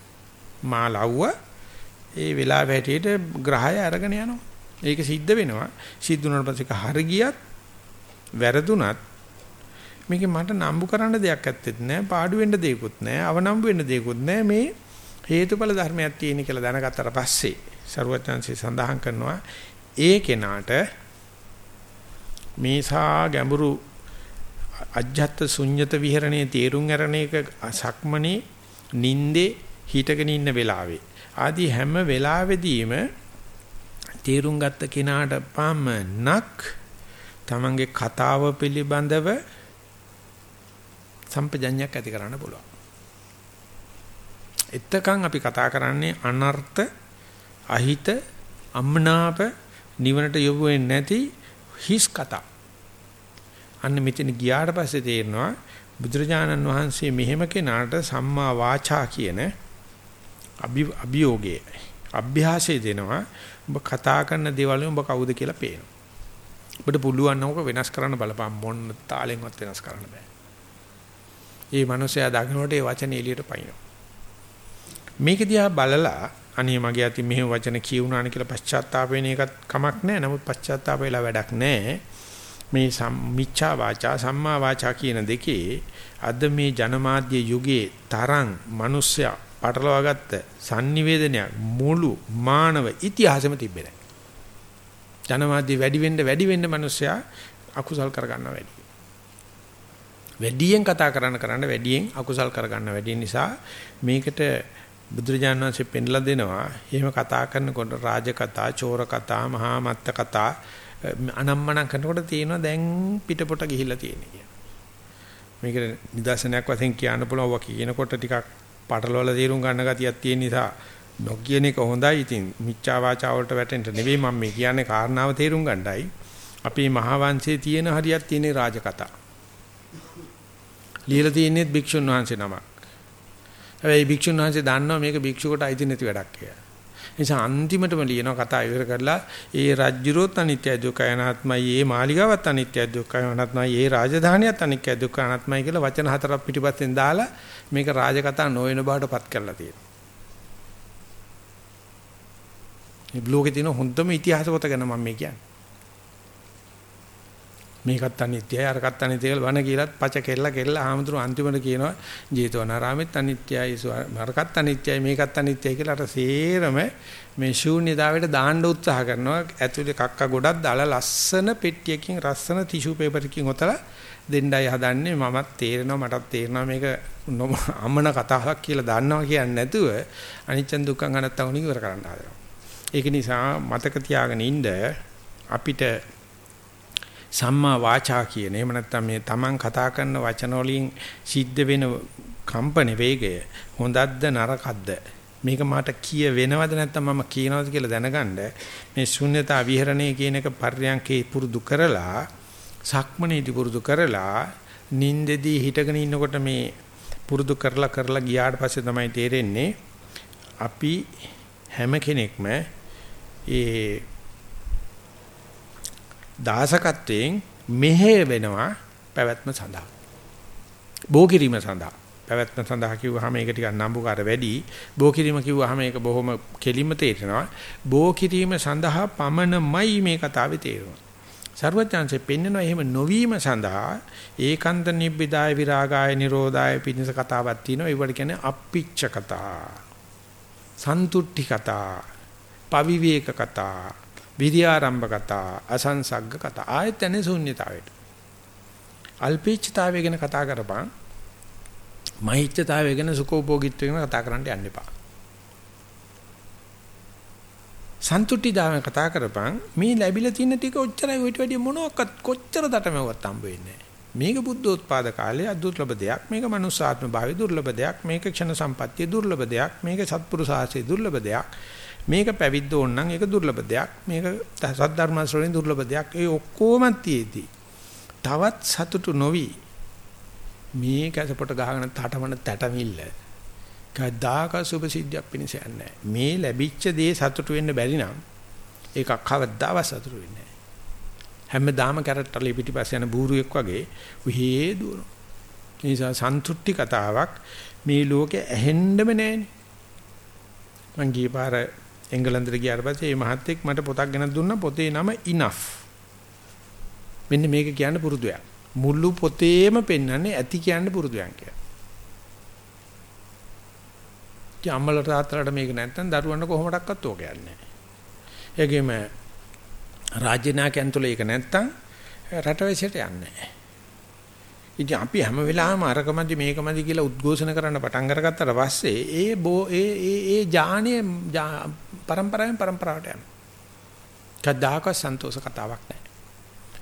මා ලව්ව ඒ වෙලාව හැටියට ග්‍රහය අරගෙන යනවා. ඒක සිද්ධ වෙනවා. සිද්ධ වුණාට පස්සේ හරි ගියත් වැරදුනත් මේකේ මට නම්බු කරන්න දෙයක් ඇත්තෙත් නැහැ. පාඩු වෙන්න දෙයක්වත් නැහැ. අවනම්බු වෙන්න දෙයක්වත් නැහැ. මේ හේතුඵල ධර්මයක් තියෙන කියලා දැනගත්තට පස්සේ ਸਰුවචාන්සේ සඳහන් කරනවා ඒ කෙනාට මේසා ගැඹුරු අජ්ජත් ශුන්්‍යත විහරණයේ තේරුම් අරණ එක සක්මනේ නින්දේ හිටගෙන ඉන්න වෙලාවේ ආදී හැම වෙලාවෙදීම තේරුම් ගත්ත කෙනාට පමණක් තමන්ගේ කතාව පිළිබඳව සම්පජඤ්ඤයක් ඇති කරන්න පුළුවන්. එතකන් අපි කතා කරන්නේ අනර්ථ අහිත අම්මනාප නිවනට යොමු වෙන්නේ නැති හිස් කතා. අන්න මෙතන ගියාට පස්සේ තේරෙනවා බුදුරජාණන් වහන්සේ මෙහෙම කෙනාට සම්මා වාචා කියන අභියෝගයේ අභ්‍යාසය දෙනවා ඔබ කතා කරන දේවල් උඹ කවුද කියලා පේනවා. ඔබට පුළුවන් නම් ඔක වෙනස් කරන්න බලපන් මොන්න තාලෙන්වත් වෙනස් කරන්න බෑ. ඒ මනුස්සයා දකින්නට ඒ වචනේ එළියට පයින්නවා. මේක දිහා බලලා අනේ මගේ අතින් මෙහෙම වචන කියුණාන කියලා පශ්චාත්තාප වෙන එකත් කමක් නැහැ. නමුත් පශ්චාත්තාප වෙලා වැඩක් නැහැ. මේ මිච්ඡා වාචා සම්මා වාචා කියන දෙකේ අද මේ ජනමාධ්‍ය යුගයේ තරම් මිනිස්සයා පටලවාගත්ත sannivedanayak මුළු මානව ඉතිහාසෙම තිබෙන්නේ ජනමාධ්‍ය වැඩි වෙන්න වැඩි වෙන්න මිනිස්සයා අකුසල් කරගන්නවා වැඩි. වැඩියෙන් කතා කරන්න කරන්න වැඩියෙන් අකුසල් කරගන්න වැඩි නිසා මේකට බුදුරජාණන් වහන්සේ පෙන්ලා දෙනවා. එහෙම කතා කරනකොට රාජ කතා, චෝර කතා, මහා මත්ත කතා අනම්මනම් කරනකොට තියෙනවා දැන් පිටපොට ගිහිල්ලා තියෙන්නේ කියලා. මේකට නිදර්ශනයක් වශයෙන් කියන්න පුළුවන් වා කියනකොට ටිකක් පටලවල තීරුම් ගන්න ගතියක් තියෙන නිසා නොකියන එක හොඳයි. ඉතින් මිච්ඡා වාචා වලට වැටෙන්න නෙවෙයි මම මේ කියන්නේ කාරණාව තේරුම් ගන්නයි. අපේ මහා වංශයේ තියෙන හරියක් තියෙන රාජකතා. ලියලා තියෙන්නේ භික්ෂුන් වහන්සේ නමක්. හැබැයි භික්ෂුන් වහන්සේ දන්නවා මේක භික්ෂුවකට අයිති නැති වැඩක් කියලා. නිසා අන්තිමටම ලියනවා කතා ඉවර කරලා ඒ රාජ්‍යරෝත් අනිත්‍ය දුක්ඛ අනාත්මයි ඒ මාලිගාවත් අනිත්‍ය දුක්ඛ අනාත්මයි ඒ රාජධානියත් අනිත්‍ය දුක්ඛ අනාත්මයි කියලා වචන හතරක් පිටිපස්සෙන් දාලා මේක රාජකතා නොවන බවට පත් කරලා තියෙනවා. මේ බ්ලොගේ තියෙන හොඳම ඉතිහාස පොත ගැන මම මේ කියන්නේ. මේකත් අනිත්‍යයි අරකත් අනිත්‍යයි කියලා වණ කියලාත් පච කෙල්ල කෙල්ල ආමතුරු අන්තිමට කියනවා ජේතවනාරාමෙත් අනිත්‍යයි අරකත් අනිත්‍යයි මේකත් අනිත්‍යයි කියලා අර සේරම මේ ශූන්‍යතාවයට දාන්න උත්සාහ කරනවා. ඇතුලේ කක්ක ගොඩක් දාලා ලස්සන පෙට්ටියකින් රස්සන ටිෂු පේපර් එකකින් ඔතලා දෙන්නයි හදන්නේ. මමත් තේරෙනවා මටත් තේරෙනවා මේක අමන කතාවක් කියලා දන්නවා කියන්නේ නැතුව අනිච්ච දුක්ඛං අනත්තං ඉවර කරන්න හදනවා. ඒක නිසා මතක තියාගෙන ඉන්න අපිට සම්මා වාචා කියන. එහෙම නැත්නම් මේ Taman කතා කරන වචන වලින් සිද්ධ වෙන කම්පන වේගය හොඳක්ද නරකක්ද? මේක මට කිය වෙනවද නැත්නම් මම කියනවද කියලා දැනගන්න මේ ශුන්‍යතා විහරණය කියන එක පර්යංකේ පුරුදු කරලා සක්මනේදී පුරුදු කරලා නින්දෙදී හිටගෙන ඉන්නකොට මේ පුරුදු කරලා කරලා ගියාට පස්සේ තමයි තේරෙන්නේ අපි හැම කෙනෙක්ම ඒ දාසකත්වයෙන් මෙහෙ වෙනවා පැවැත්ම සඳහා. බෝ කිරීම සඳහා. පැවැත්ම සඳහා කිව්වහම ඒක ටිකක් නම්බුකාර වැඩි. බෝ කිරීම කිව්වහම ඒක බොහොම කෙලින්ම තේරෙනවා. බෝ කිරීම සඳහා පමණමයි මේ කතාවේ තේරෙනවා. ਸਰවඥාන්සේ පෙන්නනවා එහෙම නොවීම සඳහා ඒකාන්ත නිබ්බිදාය විරාගාය නිරෝධාය පිණිස කතාවක් තියෙනවා. ඒවට කියන්නේ අප්පිච්ච කතා. සන්තුට්ටි කතා. පවිවේක කතා. විද්‍යාරම්භ කතා, අසංසග්ග කතා. ආයෙත් යන්නේ ශූන්‍යතාවයට. අල්පීච්ඡතාවය ගැන කතා කරපන්. මහිච්ඡතාවය ගැන සුඛෝභෝගීත්වය ගැන කතා කරන්න යන්න එපා. සන්තුට්ටිදාම කතා කරපන් මේ ලැබිලා තියෙන ටික ඔච්චරයි ඔයිට වැඩිය මොනවාක්වත් කොච්චර දඩමවත් හම්බ වෙන්නේ මේක බුද්ධෝත්පාද කාලයේ අදුර්ලභ දෙයක් මේක මනුස්සාත්ම භාවයේ දුර්ලභ දෙයක් මේක ක්ෂණ සම්පත්තියේ දුර්ලභ දෙයක් මේක සත්පුරුෂාසයේ දුර්ලභ දෙයක් මේක පැවිද්ද ඕන නම් ඒක දුර්ලභ දෙයක්. මේක සද්ධර්ම ශ්‍රවණේ දුර්ලභ දෙයක්. ඒ ඔක්කොම තියේදී. තවත් සතුටු නොවි. මේ කැසපොට ගහගෙන තටමන තැටමිල්ල කදාක සුභසිද්ධියක් පිණිස යන්නේ මේ ලැබිච්ච දේ සතුටු වෙන්න බැරි නම් ඒක කවදාවත් සතුටු වෙන්නේ නැහැ. හැමදාම කැරට්ටලේ පිටිපස්ස යන බූරුවෙක් වගේ උහේ දුවනවා. ඒ නිසා සන්තුට්ටි කතාවක් මේ ලෝකේ ඇහෙන්නම නැහැනේ. මං ගියපාර එංගලන්තෙට ගියාට පස්සේ මේ මහත්තයෙක් මට පොතක් ගෙනත් දුන්නා පොතේ නම enough. මෙන්න මේක කියන්න පුරුදුයක්. මුළු පොතේම පෙන්වන්නේ ඇති කියන්න පුරුදුයක් කියලා. ඉතින් අම්මලට තාත්තලට මේක නැත්තම් දරුවන්ට කොහොමඩක්වත් ඕක යන්නේ නැහැ. ඒකෙම රාජ්‍ය නායකයන් තුල ඒක නැත්තම් රටවැසියට යන්නේ නැහැ. ඉතින් අපි හැම වෙලාවෙම අරකමදි මේකමදි කියලා උද්ඝෝෂණ කරන්න පටන් අරගත්තට පස්සේ ඒ බෝ ඒ ඒ ඒ ඥානයේ પરම්පරාවෙන් પરම්පරාවට යනවා. කද්දාක සන්තෝෂ කතාවක් නැහැ.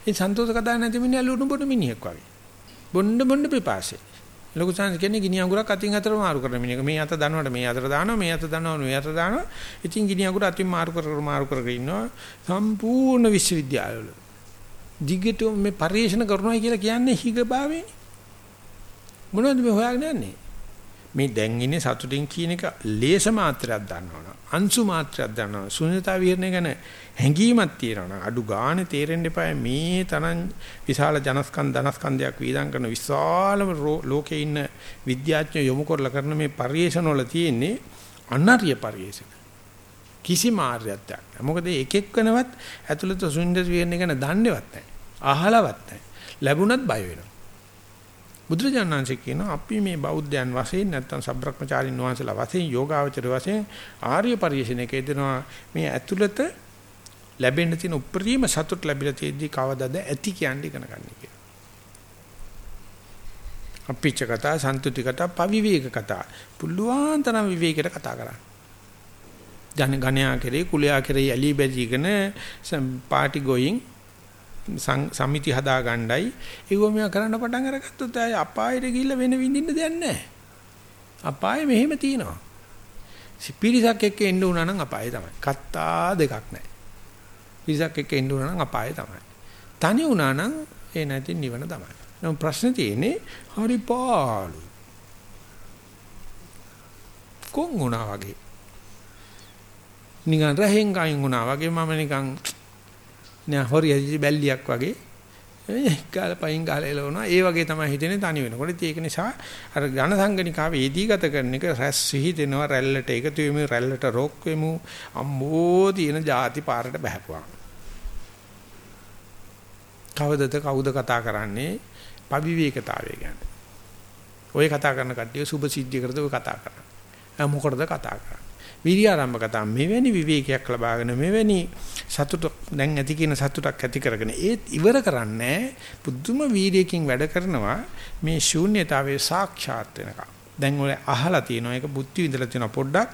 මේ සන්තෝෂ කතාව නැති මිනිහ ලුණු බොන මිනිහෙක් වගේ. බොන්න බොන්න පිපාසෙ. ලොකු සංස් කියන්නේ ගිනි අඟුරක් අතින් අතට මාරු කරන මිනිහක. මේ අත දනවට මේ අතට දානවා මේ අත දනනවා මේ අත දානවා. ඉතින් ගිනි අඟුර අතින් මාරු කර කර මාරු කරගෙන ඉන්නවා සම්පූර්ණ විශ්වවිද්‍යාලවල. දිගටම මේ පරිශන කරනවා කියලා කියන්නේ හිගභාවේනේ. මොනවද මේ හොයාගෙන යන්නේ? මේ දැන් ඉන්නේ සතුටින් කියන එක ලේස මාත්‍රයක් දන්නවනම් අංශු මාත්‍රයක් දන්නවනම් ශුන්‍යතා විහරණය ගැන හැඟීමක් තියෙනවනම් අඩු ගානේ තේරෙන්න එපා මේ තරම් විශාල ජනස්කන්ධ ධනස්කන්ධයක් වීදම් කරන විශාලම ලෝකේ ඉන්න විද්‍යාඥයෝ යොමු කරලා කරන මේ පරිේශන වල තියෙන්නේ අනර්ය පරිේශන කිසිම ආර්යයක් නැහැ මොකද එක එක්කනවත් ඇතුළත ශුන්‍ය විහරණය ගැන දන්නේවත් නැහැ අහලවත් නැහැ ලැබුණත් බය වෙනවා බුදුරජාණන්සේ කියනවා අපි මේ බෞද්ධයන් වශයෙන් නැත්නම් සබ්‍රක්‍මචාරින් වහන්සේලා වශයෙන් යෝගාවචර වශයෙන් ආර්ය පරිශ්‍රණයක යෙදෙනවා මේ ඇතුළත ලැබෙන්න තියෙන උපරිම සතුට ලැබිලා තියෙද්දි කවදාද ඇති කියන්නේ ඉගෙන ගන්න කියලා. අපිච්ච කතා, සන්තුති කතා, පවිවේක කතා. පුළුවන් තරම් විවේකයට කතා කරන්න. ජන ගණයා කෙරේ කුලයා කෙරේ ඇලි බැජීගෙන පාටි ගෝයින් සමිති හදා ගණ්ඩයි ඒව මෙයා කරන්න පටන් අරගත්තොත් අය අපායට ගිහිල්ලා වෙන විඳින්න දෙයක් නැහැ. අපායේ මෙහෙම තියෙනවා. පිරිසක් එක්ක එන්න උනා නම් අපායේ තමයි. කත්තා දෙකක් නැහැ. පිරිසක් එක්ක එන්න උනා නම් අපායේ තමයි. තනි වුණා නම් ඒ නැති නිවන තමයි. නමුත් ප්‍රශ්නේ තියෙන්නේ හරි පාළු. කොන් වුණා වගේ. නිකන් රහෙන් ගයින් වුණා වගේ මම නිකන් නෑ හොරිය බැල්ලියක් වගේ. ගාල පයින් ගාල එලවනවා ඒ වගේ තමයි හිතෙන්නේ තනි වෙනකොට. ඒක නිසා අර ඝන සංගණිකාව ඒදී ගත කරන එක රැස් විහිදෙනවා රැල්ලට එකතු වෙමු රැල්ලට රොක් වෙමු. අම්මෝ තියෙන ಜಾති පාරට බහැපුවා. කවදද කවුද කතා කරන්නේ? පවිවේකතාවය ගැන. ඔය කතා කරන කට්ටිය සුභ සිද්ධියකටද ඔය කතා කරන්නේ මොකටද කතා කරන්නේ? විරිය ආරම්භ කතා මෙවැනි විවේකයක් ලබාගෙන මෙවැනි සතුට දැන් ඇති කියන සතුටක් ඇති කරගෙන ඒත් ඉවර කරන්නේ පුදුම වීර්යයෙන් වැඩ කරනවා මේ ශූන්‍යතාවයේ සාක්ෂාත් වෙනකම්. දැන් ඔය අහලා තියෙනවා ඒක බුද්ධි විඳලා තියෙනවා පොඩ්ඩක්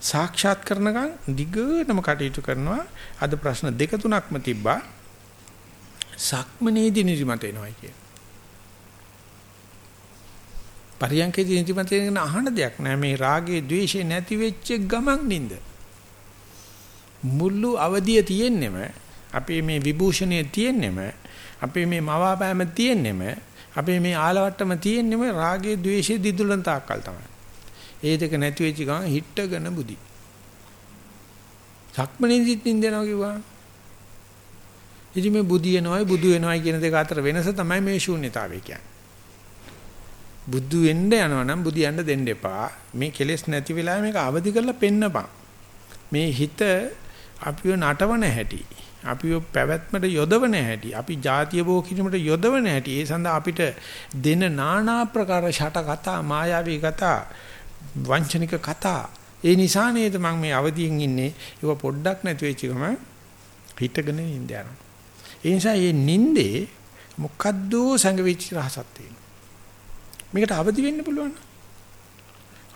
සාක්ෂාත් කරනකම් දිගටම කටයුතු කරනවා. අද ප්‍රශ්න දෙක තුනක්ම තිබ්බා. සක්මනේදී නිදිමත එනවා කියන්නේ. පරියංකේදී නිදිමතේන අහන දෙයක් නෑ මේ රාගේ ద్వේෂේ නැති වෙච්ච ගමන් නින්ද. මුළු අවදිය තියෙන්නෙම අපේ මේ විභූෂණය තියෙන්නෙම අපේ මේ මවාපෑම තියෙන්නෙම අපේ මේ ආලවට්ටම තියෙන්නෙම රාගේ ద్వේෂේ දිදුලන තාක්කල් තමයි. ඒ දෙක නැති වෙච්ච ගමන් හිටගෙන බුදි. සක්මණේදිත් නින්දනවා කිව්වා. ඉතින් මේ බුදි වෙනවයි බුදු වෙනවයි කියන දෙක අතර වෙනස තමයි මේ ශූන්‍යතාවය කියන්නේ. බුදු වෙන්න යනවා නම් බුදියන්න දෙන්න එපා. මේ කෙලෙස් නැති වෙලාවේ මේක අවදි කරලා පෙන්නපන්. මේ හිත අපිව නටවන හැටි, අපිව පැවැත්මට යොදවන හැටි, අපි ජාතිය බෝ කිරීමට යොදවන හැටි. ඒ සඳහා අපිට දෙන নানা ප්‍රකාර ෂට කතා, මායාවී කතා, වංචනික කතා. ඒ නිසා නේද මම මේ අවදියෙන් ඉන්නේ. ඒක පොඩ්ඩක් නැති වෙච්ච ගම හිතගෙන ඉඳ යනවා. ඒ නිසා මේ නිින්දේ මොකද්දෝ සංගවිච්ච රහසක් තියෙනවා. මේකට අවදි වෙන්න පුළුවන්.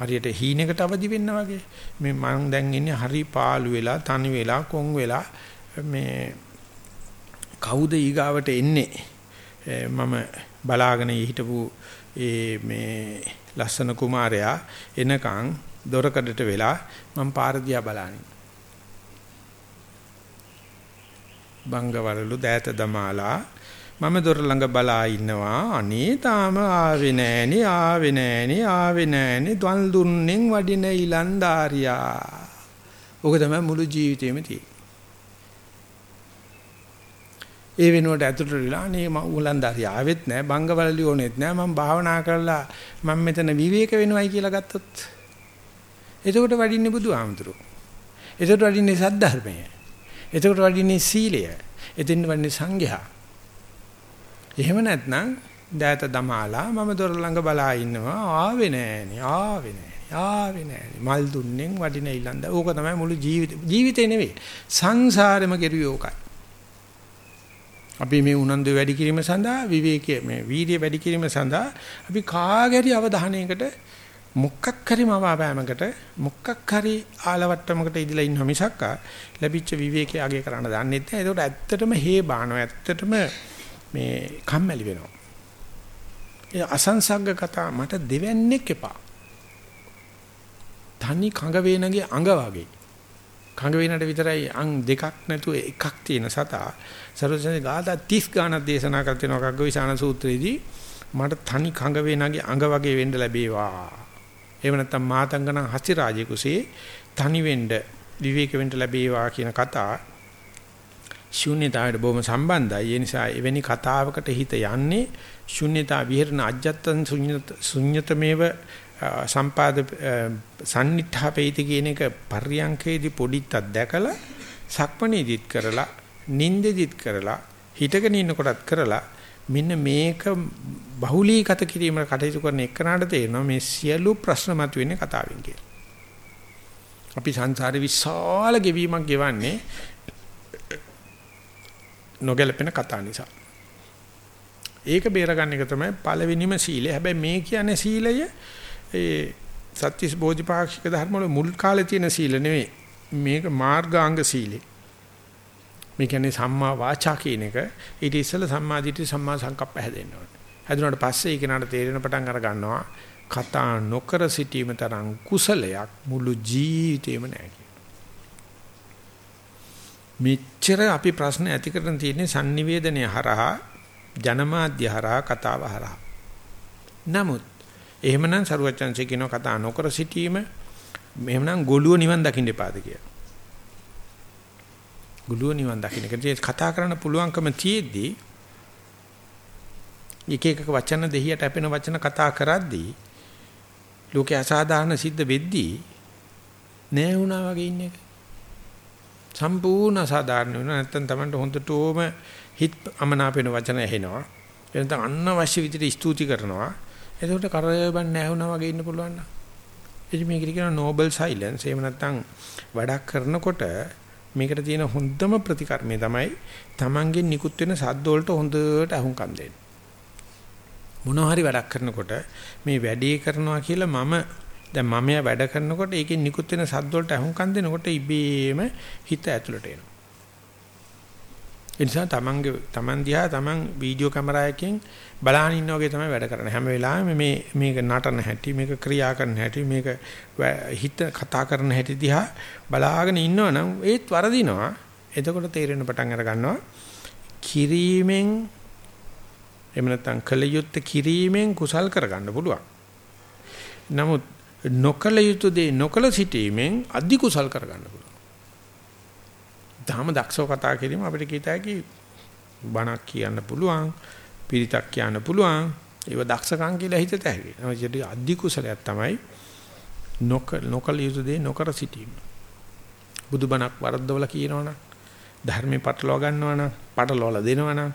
හරියට හීනෙකට අවදි වෙන්න වගේ. මේ මම දැන් ඉන්නේ හරි පාළු වෙලා, තනි වෙලා, කොන් වෙලා මේ කවුද ඊගාවට එන්නේ? මම බලාගෙන හිටපු ඒ මේ ලස්සන කුමාරයා එනකන් දොරකඩට වෙලා මම පාර දිහා බලානින්. බංගවලලු දෑත දමාලා මම දොර ළඟ බලා ඉන්නවා අනේ තාම ආවේ නෑනේ ආවේ නෑනේ ආවේ නෑනේ දවල් දුන්නෙන් වඩින ඊලන්දාරියා. ඔක තමයි මුළු ජීවිතේම තියෙන්නේ. ඒ වෙනුවට ඇතුළට වෙලා අනේ මම ඌලන්දාරිය ආවෙත් නෑ බංගවලලි ඕනෙත් නෑ මම භාවනා කරලා මම මෙතන විවේක වෙනවයි කියලා ගත්තොත් එතකොට වඩින්නේ බුදුහාමුදුරුවෝ. එතකොට වඩින්නේ සද්ධර්මය. එතකොට වඩින්නේ සීලය. එතෙන් වඩින්නේ සංඝයා. එහෙම නැත්නම් දෑත දමාලා මම දොර ළඟ බලා ඉන්නවා. ආවේ නෑනේ ආවේ නෑනේ ආවේ නෑනේ. මල් දුන්නෙන් වඩින ඊලන්ද. ඕක තමයි මුළු ජීවිතේ ජීවිතේ නෙවෙයි. සංසාරෙම කෙරුවේ ඕකයි. අපි මේ උනන්දු වැඩි කිරීම සඳහා විවේකයේ මේ වීර්ය වැඩි කිරීම සඳහා අපි කාගෑරි අවධානයකට මොකක් හරි මවාපෑමකට මොකක් හරි ආලවට්ටමකට ඉදලා ඉන්න මිසක්ක ලැබිච්ච විවේකයේ අගය කරන්න දන්නේ නැහැ. ඒකට ඇත්තටම හේ බානවා. ඇත්තටම මේ කම්මැලි වෙනවා. ඒ අසංසග්ග කතා මට දෙවන්නේක් එපා. තනි කඟ වේනගේ අඟ වගේ. කඟ වේනට විතරයි අං දෙකක් නැතුව එකක් තියෙන සතා සරෝජනේ ගාථා 30 ගානක් දේශනා කර තිනවා කග්ගවිසාන සූත්‍රයේදී මට තනි කඟ වේනගේ අඟ වගේ වෙන්න ලැබේවා. එහෙම නැත්නම් මාතංගන හසි රාජේ තනි වෙන්න විවේක වෙන්න ලැබේවා කියන කතා ශුන්‍යතාවයට බොහොම සම්බන්ධයි. ඒ නිසා එවැනි කතාවකට හිත යන්නේ ශුන්‍යතා විහෙරණ අජත්තන් ශුන්‍යතමේව සම්පාද සම්නිඨාපේති කියන එක පර්යංකේදී පොඩිත්තක් දැකලා සක්මණේදිත් කරලා නින්දෙදිත් කරලා හිටගෙන ඉන්නකොටත් කරලා මෙන්න මේක බහුලීගත කිරීමකට කටයුතු කරන එකනට තේරෙනවා මේ සියලු ප්‍රශ්න මතුවෙන්නේ කතාවෙන් කියලා. අපි සංසාරේ විශාල ගෙවීමක් ගෙවන්නේ නොගැලපෙන කතා නිසා. ඒක බේරගන්න එක තමයි පළවෙනිම සීලය. හැබැයි මේ කියන්නේ සීලය ඒ සත්‍විස් බෝධිපාක්ෂික ධර්ම වල මුල් කාලේ තියෙන සීල නෙවෙයි. මේක මාර්ගාංග සීලේ. මේ කියන්නේ සම්මා වාචා කියන එක ඊට ඉස්සෙල්ලා සම්මා දිට්ඨි සම්මා සංකප්ප හැදෙන්න ඕනේ. හැදුනාට පස්සේ ඒක නට තේරෙන පටන් අර ගන්නවා කතා නොකර සිටීම තරම් කුසලයක් මුළු ජීවිතේම නැහැ මෙච්චර අපි ප්‍රශ්න ඇති කරන තියෙන්නේ sannivedanaye හරහා ජනමාධ්‍ය හරහා කතාව හරහා. නමුත් එහෙමනම් සරුවචන්සේ කියන කතා නොකර සිටීම එහෙමනම් ගොළුව නිවන් දකින්න එපාද කියලා. ගොළුව නිවන් දකින්න. ඒක කතා කරන්න පුළුවන්කම තියෙද්දී එක එක වචන දෙහියට අපෙන වචන කතා කරද්දී ලෝකේ අසාධාරණ සිද්ධ වෙද්දී නෑ වුණා වගේ ඉන්න එක. සම්පූර්ණ අසාධාරණ වෙනවා නැත්තම් Tamanට හොඳටම හිත අමනාප වෙන වචන ඇහෙනවා. එනතන අනවශ්‍ය විදිහට ස්තුති කරනවා. එතකොට කරබන් නැහුණා වගේ ඉන්න පුළුවන් නේද? එදි මේකට කියනවා නෝබල් සයිලන්ස්. එහෙම නැත්නම් වැඩක් කරනකොට මේකට තියෙන හොඳම ප්‍රතිකර්මය තමයි Tamanගෙන් නිකුත් වෙන සද්ද වලට හොඳට අහුම්කම් දෙන්න. මොනවා හරි වැඩක් කරනකොට මේ වැඩේ කරනවා කියලා මම දැන් මම වැඩ කරනකොට ඒකෙන් නිකුත් වෙන සද්ද වලට අහුම්කම් දෙනකොට ඉබේම හිත ඇතුළට එනවා. ඒ නිසා තමන්ගේ තමන් දිහා තමන් වීඩියෝ කැමරාවකින් බලහන් ඉන්න වගේ තමයි වැඩ කරන්නේ. හැම වෙලාවෙම මේ මේක නටන හැටි, මේක ක්‍රියා කරන හැටි, මේක හිත කතා කරන හැටි දිහා බලාගෙන ඉන්නවනම් ඒත් වරදිනවා. එතකොට තේරෙන පටන් අර ගන්නවා. කිරීමෙන් එහෙම නැත්නම් කල යුත්තේ කිරීමෙන් කුසල් කරගන්න පුළුවන්. නමුත් නොකල යුතු දේ නොකල සිටීමෙන් අධි කුසල් කරගන්න පුළුවන්. තාම දක්ෂව කතා කිරීම අපිට කීත හැකි බණක් කියන්න පුළුවන් පිරිතක් කියන්න පුළුවන් ඒව දක්ෂකම් කියලා හිතත හැකි. ඒ අධි කුසලයක් තමයි නොකල යුතු දේ නොකර සිටීම. බුදුබණක් වරද්දවල කියනවනම් ධර්මේ පටලවා ගන්නවනම් පටලවලා දෙනවනම්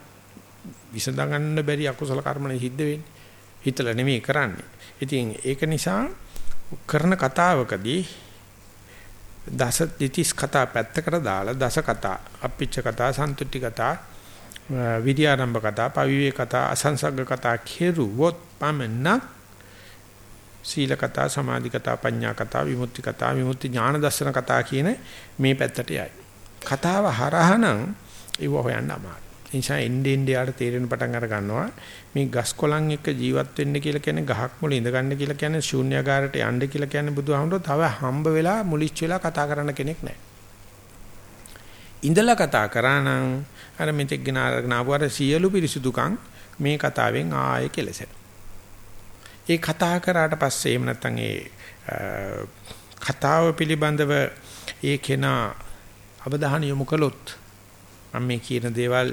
විසඳ ගන්න බැරි අකුසල කර්මනේ සිද්ධ වෙන්නේ. හිතලා නෙමෙයි කරන්නේ. ඉතින් ඒක නිසා කරන කතාවකදී දස දිතිස් කතා පැත්තකට දාලා දස කතා අප්පිච්ච කතා සන්තුට්ටි කතා විද්‍යාරම්භ කතා පවිවේ කතා අසංසග්ග කතා කෙරුවොත් පමණක් සීල කතා සමාධි කතා පඤ්ඤා කතා විමුක්ති කතා විමුක්ති ඥාන දර්ශන කතා කියන මේ පැත්තට යයි. කතාව හරහනම් ඒව හොයන්න අමාරුයි. නිසා එන්නේ එන්නේ යාට තේරෙන පටන් අර ගන්නවා මේ ගස් කොළන් එක්ක ජීවත් වෙන්න කියලා කියන්නේ ගහක් මුල ඉඳ ගන්න කියලා කියන්නේ ශූන්‍යagaraට යන්න කියලා කියන්නේ බුදුහාමුදුරුවෝ තව හම්බ වෙලා මුලිච්ච වෙලා කතා කරන්න කෙනෙක් නැහැ. ඉඳලා කතා කරා නම් අර මෙතෙක් ගෙන අරගෙන ආපු අර සියලු පිරිසුදුකම් මේ කතාවෙන් ආයේ කෙලසෙන. ඒ කතා කරාට පස්සේ එහෙම නැත්නම් ඒ කතාව පිළිබඳව ඒ කෙනා අවධානය යොමු කළොත් මම මේ කියන දේවල්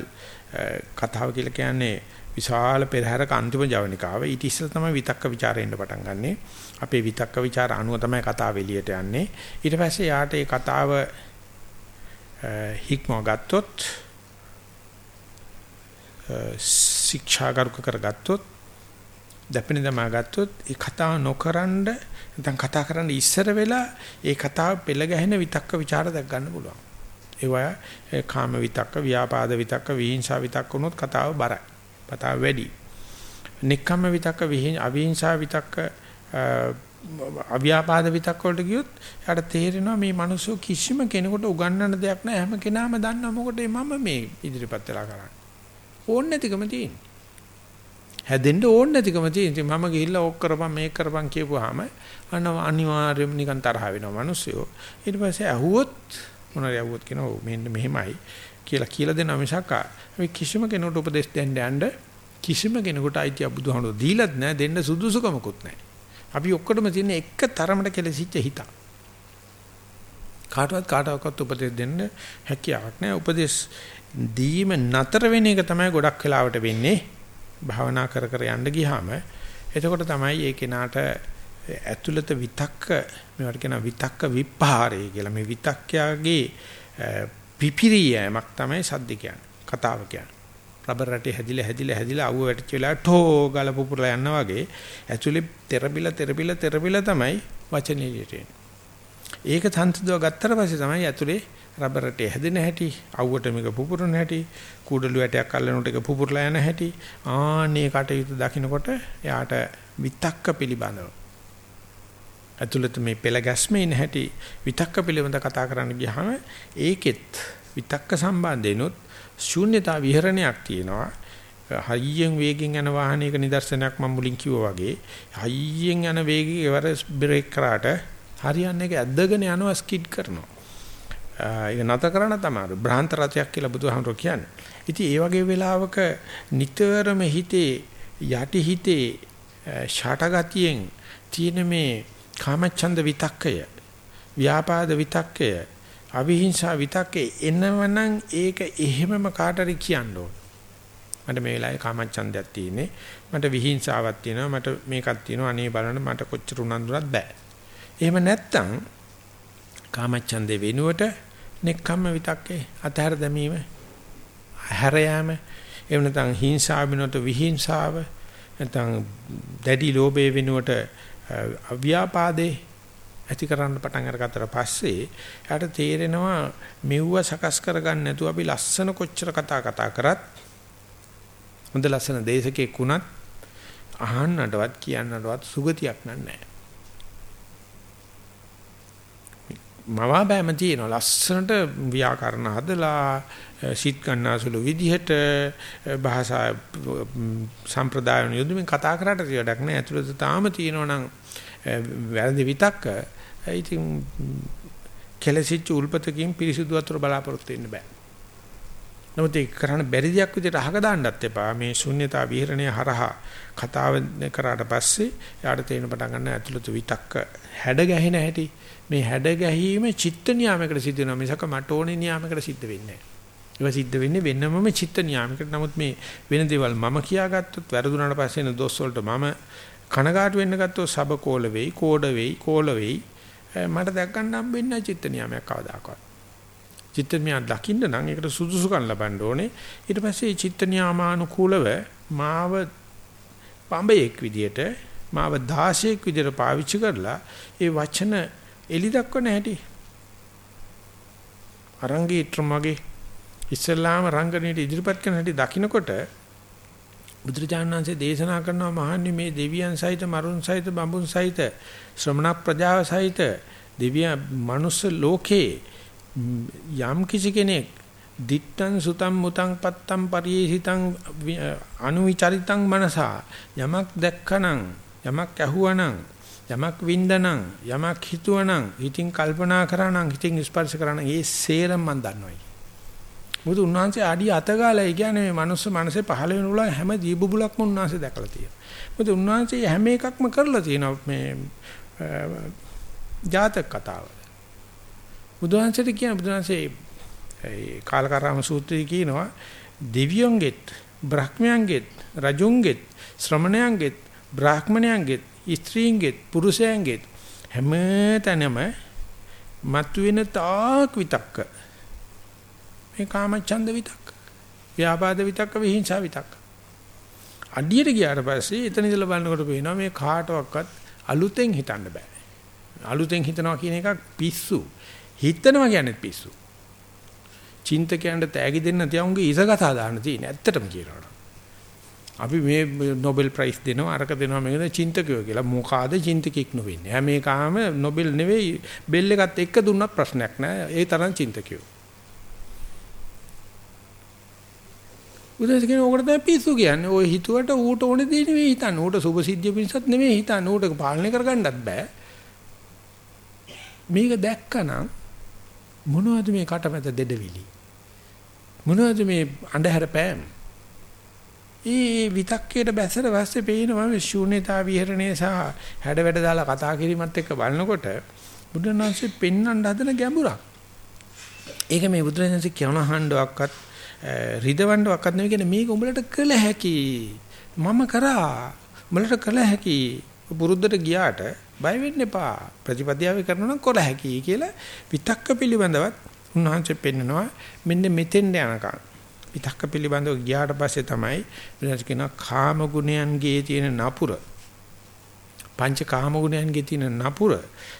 කතාව කියලා කියන්නේ විශාල පෙරහැරක අන්තිම ජවනිකාව. ඊට ඉස්සෙල්ලා තමයි විතක්ක ਵਿਚාරය එන්න පටන් ගන්නෙ. අපේ විතක්ක ਵਿਚාර අනුව තමයි කතාව එළියට යන්නේ. ඊට පස්සේ යාට ඒ කතාව හික්ම ගත්තොත් ශික්ෂාගරුක කරගත්තොත් දැපෙන දමා ගත්තොත් ඒ කතාව නොකරනද නැත්නම් කතා කරන්න ඉස්සර වෙලා ඒ කතාව පෙළ ගැහෙන විතක්ක ਵਿਚාර දැක් ගන්න පුළුවන්. ඒවා කාම විතක්ක, ව්‍යාපාද විතක්ක, විහිංසා විතක්ක වුණොත් කතාව බරයි. කතාව වැඩි. නික්කම්ම විතක්ක, අවිහිංසා විතක්ක, අව්‍යාපාද විතක්ක වලට ගියොත් යාට තේරෙනවා මේ මිනිස්සු කිසිම කෙනෙකුට උගන්වන්න දෙයක් නැහැ. හැම කෙනාම දන්නවා මොකටද මම මේ ඉදිරිපත් වෙලා කරන්නේ. ඕන නැතිකම තියෙන්නේ. හැදෙන්න ඕන නැතිකම තියෙන්නේ. මම ගිහිල්ලා ඕක කරපන් මේක කරපන් කියපුවාම අන්න අනිවාර්යයෙන්ම නිකන් තරහ වෙනවා මිනිස්සු. ඊට පස්සේ ඇහුවොත් මොනවාරි යවුවොත් කියනවා ඔව් මෙන්න මෙහෙමයි කියලා කියලා දෙනවා මිසක් අපි කිසිම කෙනෙකුට උපදෙස් දෙන්න යන්න කිසිම කෙනෙකුට අයිතිය බුදුහාමුදුරු දීලත් නැහැ දෙන්න සුදුසුකමකුත් නැහැ. අපි ඔක්කොටම තියෙන එක තරමට කෙලසිච්ච හිත. කාටවත් කාටවත් උපදෙස් දෙන්න හැකියාවක් නැහැ. උපදෙස් දීම නතර වෙන එක තමයි ගොඩක් වෙලාවට වෙන්නේ. භාවනා කර කර යන්න ගියාම එතකොට තමයි ඒ කෙනාට ඇතුළත විතක්ක මේවට කියන විතක්ක විපහාරය කියලා. මේ විතක්කයාගේ පිපිරියමක් තමයි සද්ද කියන්නේ කතාව කියන්නේ. රබර් රටේ හැදිලා හැදිලා හැදිලා අවුව වැටිච්ච වෙලාව ටෝ ගාල පුපුරලා යනවා වගේ ඇතුලේ තෙරබිලා තෙරබිලා තෙරබිලා තමයි වචනේ එළියට ඒක තන්ත්‍රදව ගත්තට පස්සේ තමයි ඇතුලේ රබර් රටේ හැදෙන හැටි අවුවට මේක පුපුරන හැටි කුඩළු වැටයක් අල්ලනකොට ඒක පුපුරලා යන හැටි ආන්නේ කටයුතු දකින්නකොට එයාට විතක්ක පිළිබඳව. ඇතුළත මේ පෙළ ගැස්මේ ඉන්න හැටි විතක්ක පිළිබඳ කතා කරන්න ගියාම ඒකෙත් විතක්ක සම්බන්ධේනොත් ශූන්‍යතා විහරණයක් තියෙනවා. හයියෙන් වේගෙන් යන වාහනයක නිදර්ශනයක් මම මුලින් කිව්වා වගේ හයියෙන් යන වේගයේ එවර බ්‍රේක් කරාට හරියන්නේ ඒක ඇද්දගෙන යනවා ස්කිඩ් කරනවා. ඒක නැත කරන්න තමයි බ්‍රහන්ත රතයක් කියලා බුදුහාමුදුරුවෝ කියන්නේ. ඉතින් ඒ වගේ වෙලාවක නිතරම හිතේ යටි හිතේ ෂටගතියෙන් තියෙන මේ කාමච්ඡන්ද විතක්කය ව්‍යාපාද විතක්කය අවිහිංසා විතක්කේ එනවනම් ඒක එහෙමම කාටරි කියන්න ඕන. මට මේ වෙලාවේ කාමච්ඡන්දයක් තියෙන්නේ. මට විහිංසාවක් තියෙනවා. මට මේකක් තියෙනවා. අනේ බලන්න මට කොච්චර උනන්දුනත් බෑ. එහෙම නැත්තම් කාමච්ඡන්දේ වෙනුවට නෙක්ඛම්ම විතක්කේ අතහැර දැමීම හැර යාම එහෙම නැත්නම් හිංසාව වෙනුවට විහිංසාව නැත්නම් දැඩි ලෝභය වෙනුවට අව්‍යාපාදේ ඇති කරන්න පටන් අරගත්තට පස්සේ යාට තේරෙනවා මෙව්ව සකස් කරගන්න නැතුව අපි ලස්සන කොච්චර කතා කතා කරත් හොඳ ලස්සන දේශකෙක් වුණත් අහන්නටවත් කියන්නටවත් සුගතියක් නැහැ. මවා බෑම තියෙනවා ලස්සනට ව්‍යාකරණ හදලා සිත් ගන්නාසුළු විදිහට භාෂා සම්ප්‍රදායන යොදමින් කතා කරාට වැඩක් නෑ ඇතුළත තාම තියෙනවා නම් Eh, වැරදි විතක්ක eh, ඉතින් කෙලසිච්ච උල්පතකින් පිරිසුදු වතුර බලාපොරොත්තු වෙන්න බෑ නමුත් ඒක කරන්න බැරි දෙයක් විදිහට අහක දාන්නත් එපා. මේ ශුන්‍යතා විහරණය හරහා කතාව කරාට පස්සේ යාට තේරෙන පටන් ගන්න ඇතුළත විතක්ක හැඩ ගැහෙන හැටි. මේ හැඩ ගැහිම චිත්ත නියාමයකට සිද්ධ වෙනවා. මිසක මට ඕනේ නියාමයකට සිද්ධ වෙන්නේ නැහැ. ඒවා සිද්ධ වෙන්නේ වෙනමම චිත්ත නියාමයකට. නමුත් මේ වෙන දේවල් මම කියාගත්තොත් වැරදුනාට පස්සේ එන දොස් වලට මම කනගාටු වෙන්න ගත්තොත් සබකෝල වෙයි, කෝඩ වෙයි, කෝල වෙයි. මට දැක් ගන්න හම්බෙන්නේ නැහැ චිත්ත නියාමයක් කවදාකවත්. චිත්ත නියාම දකින්න නම් ඒකට සුදුසුකම් ලබන්න ඕනේ. ඊට පස්සේ චිත්ත නියාමානුකූලව මාව පඹයෙක් විදියට මාව 16ක් විදියට පාවිච්චි කරලා ඒ වචන එලි දක්වන හැටි. අරංගීත්‍රමගේ ඉස්ලාම රංගනයේ ඉදිරිපත් කරන හැටි දකින්නකොට බුදුරජාණන් වහන්සේ දේශනා කරනවා මහන්නේ මේ දෙවියන් සහිත මරුන් සහිත බඹුන් සහිත ශ්‍රමණ ප්‍රජාව සහිත දෙවියන් මනුස්ස ලෝකේ යම් කිසි කෙනෙක් දිත්තං සුතං මුතං පත්තං පරියේසිතං අනුවිචරිතං මනසා යමක් දැක්කනම් යමක් ඇහුවනම් යමක් වින්දනම් යමක් හිතුවනම් හිතින් කල්පනා කරානම් හිතින් ස්පර්ශ කරානම් ඒ සේරම මන් දන්නවයි. මොකද උන්වහන්සේ අඩිය අතගාලා ඒ කියන්නේ මේ මනුස්ස මනසේ පහළ වෙන උල හැම දීබුබුලක්ම උන්වහන්සේ දැකලා තියෙනවා. මොකද උන්වහන්සේ හැම එකක්ම කරලා තියෙනවා මේ ජාතක කතාව. බුදුහන්සේට කියන බුදුහන්සේ ඒ කාලකාරාම සූත්‍රයේ කියනවා දෙවියන්ගෙත් බ්‍රහ්මයන්ගෙත් රජුන්ගෙත් ශ්‍රමණයන්ගෙත් බ්‍රාහ්මණයන්ගෙත් ස්ත්‍රීන්ගෙත් පුරුෂයන්ගෙත් හැම තැනම මතුවෙන තාක් විතක්ක මේ කාමච්ඡන්ද විතක්ක ව්‍යාපාද විතක්ක විහිංසා විතක්ක අඩියට ගියාට පස්සේ එතන ඉඳලා බලනකොට පේනවා මේ කාටවත් අලුතෙන් හිතන්න බෑ අලුතෙන් හිතනවා කියන එකක් පිස්සු හිතනවා කියන්නේ පිස්සු. චින්තකයන්ට තෑගි දෙන්න තියුන්ගේ ඉසගතා දාන්න තියෙන ඇත්තටම කියනවා. අපි මේ Nobel Prize දෙනවා අරක දෙනවා මේකද චින්තකයෝ කියලා මොකාද චින්තකෙක් නොවෙන්නේ. හැම එකම Nobel නෙවෙයි බෙල් එකත් එක්ක දුන්නත් ප්‍රශ්නයක් නෑ. ඒ තරම් චින්තකයෝ. උදේට කියන ඕකට තමයි පිස්සු කියන්නේ. ඔය හිතුවට ඌට ඕනේ දේ නෙවෙයි හිතන්නේ. ඌට සුභ සිද්ධිය පිණිසත් නෙවෙයි හිතන්නේ. ඌට පාලනය කරගන්නත් බෑ. මේක දැක්කනම් මොනවද මේ කටමැද දෙඩවිලි මොනවද මේ අඳුර පෑම් ඒ විතක්කේට බැසට පස්සේ පේනවා මේ ශූන්‍යතා විහරණය සහ හැඩ වැඩ දාලා කතා කිරීමත් එක්ක බලනකොට බුදුරණන්සේ පෙන්වන්න හදන ගැඹුරක් ඒක මේ බුදුරජාණන්සේ කියන හඬවක්වත් රිදවන්නවක්වත් නෙවෙයි කියන්නේ මේක උඹලට කළ හැකි. මම කරා. උඹලට කළ හැකි. පුරුද්දට ගියාට බය වෙන්න එපා. ප්‍රතිපදියාවේ කරනවා නම් කර හැකියි කියලා විතක්ක පිළිබඳවත් උන්වහන්සේ පෙන්නනවා. මෙන්න මෙතෙන් යනකම්. විතක්ක පිළිබඳව ගියාට පස්සේ තමයි වෙනස් කියන කාම ගුණයන්ගේ තියෙන නපුර. පංච කාම ගුණයන්ගේ තියෙන නපුර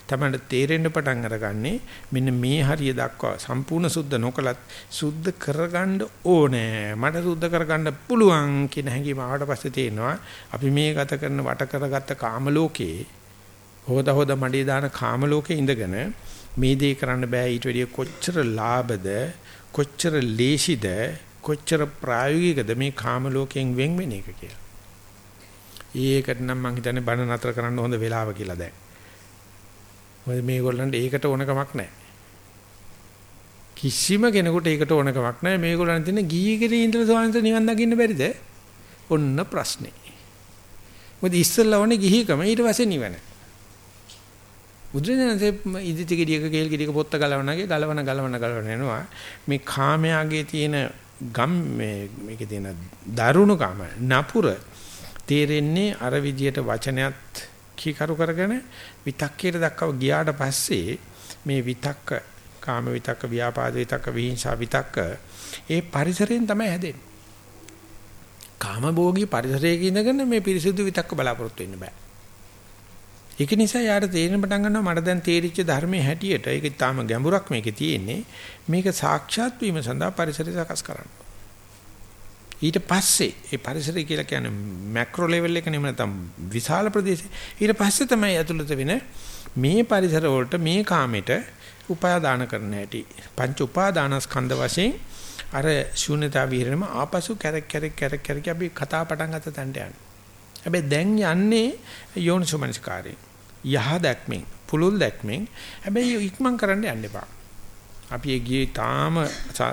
තමයි තේරෙන්න පටන් අරගන්නේ. මෙන්න මේ හරිය දක්වා සම්පූර්ණ සුද්ධ නොකලත් සුද්ධ කරගන්න ඕනේ. මට සුද්ධ කරගන්න පුළුවන් කියන හැඟීම ආවට පස්සේ තේනවා අපි මේ ගත කරන වට කරගත්ත කාම ලෝකේ හොද හොද මඩේ දාන කාම ලෝකේ ඉඳගෙන මේ දේ කරන්න බෑ. ඊට වැඩිය කොච්චර ලාභද කොච්චර ලේසිද කොච්චර ප්‍රායෝගිකද මේ කාම ලෝකයෙන් වෙන් වෙන එක කියලා. ඒකට නම් මං හිතන්නේ බණ නතර කරන්න හොඳ වෙලාව කියලා දැන්. මොකද මේගොල්ලන්ට ඒකට ඕන කමක් නැහැ. කිසිම කෙනෙකුට ඒකට ඕන කමක් නැහැ. මේගොල්ලන් තියෙන ගිහි කෙරේ ඉඳලා සෝන්ත නිවන් දකින්න බැරිද? ඔන්න ප්‍රශ්නේ. මොකද ඉස්සෙල්ලා ඕනේ ගිහිකම ඊට පස්සේ නිවන. බුදුරජාණන්සේ ඉදිති ගෙඩියක කේල් ගෙඩියක පොත්ත ගලවනගේ ගලවන ගලවන ගලවන යනවා. මේ කාමයාගේ තියෙන ගම් මේ මේකේ තියෙන දරුණුකම නපුර තේරෙන්නේ අර විදියට වචනයත් කීකරු කරගෙන විතක්කයට දක්වව ගියාට පස්සේ මේ විතක්ක කාම විතක්ක ව්‍යාපාද විතක්ක විහිංසා විතක්ක ඒ පරිසරයෙන් තමයි හැදෙන්නේ. කාම භෝගී පරිසරයක ඉඳගෙන මේ පිරිසිදු විතක්ක බලාපොරොත්තු වෙන්න බෑ. ඒක නිසා යාට තේරෙන පටන් ගන්නවා මට දැන් තේරිච්ච ධර්මයේ හැටියට ඒක තාම ගැඹුරක් මේකේ තියෙන්නේ මේක සාක්ෂාත් වීම සඳහා පරිසරය සකස් කරන්න. ඊට පස්සේ ඒ පරිසරය කියලා කියන්නේ මැක්‍රෝ ලෙවල් එක නෙමෙයි නැත්නම් විශාල ප්‍රදේශය. ඊට පස්සේ තමයි ඇතුළත වෙන මේ පරිසර වලට මේ කාමෙට උපාදාන කරන්න හැටි. පංච උපාදානස්කන්ධ වශයෙන් අර ශූන්‍යතාව විහෙරෙම ආපසු කැරක් කැරක් කැරක් කැරක් අපි කතා පටන් ගත්ත තැනට යන්නේ. හැබැයි දැන් යන්නේ යෝනිසෝමනස්කාරේ. යහ දැක්මෙන්, පුලුල් දැක්මෙන්. හැබැයි ඉක්මන් කරන්න යන්න එපා. අපි ගියේ තාම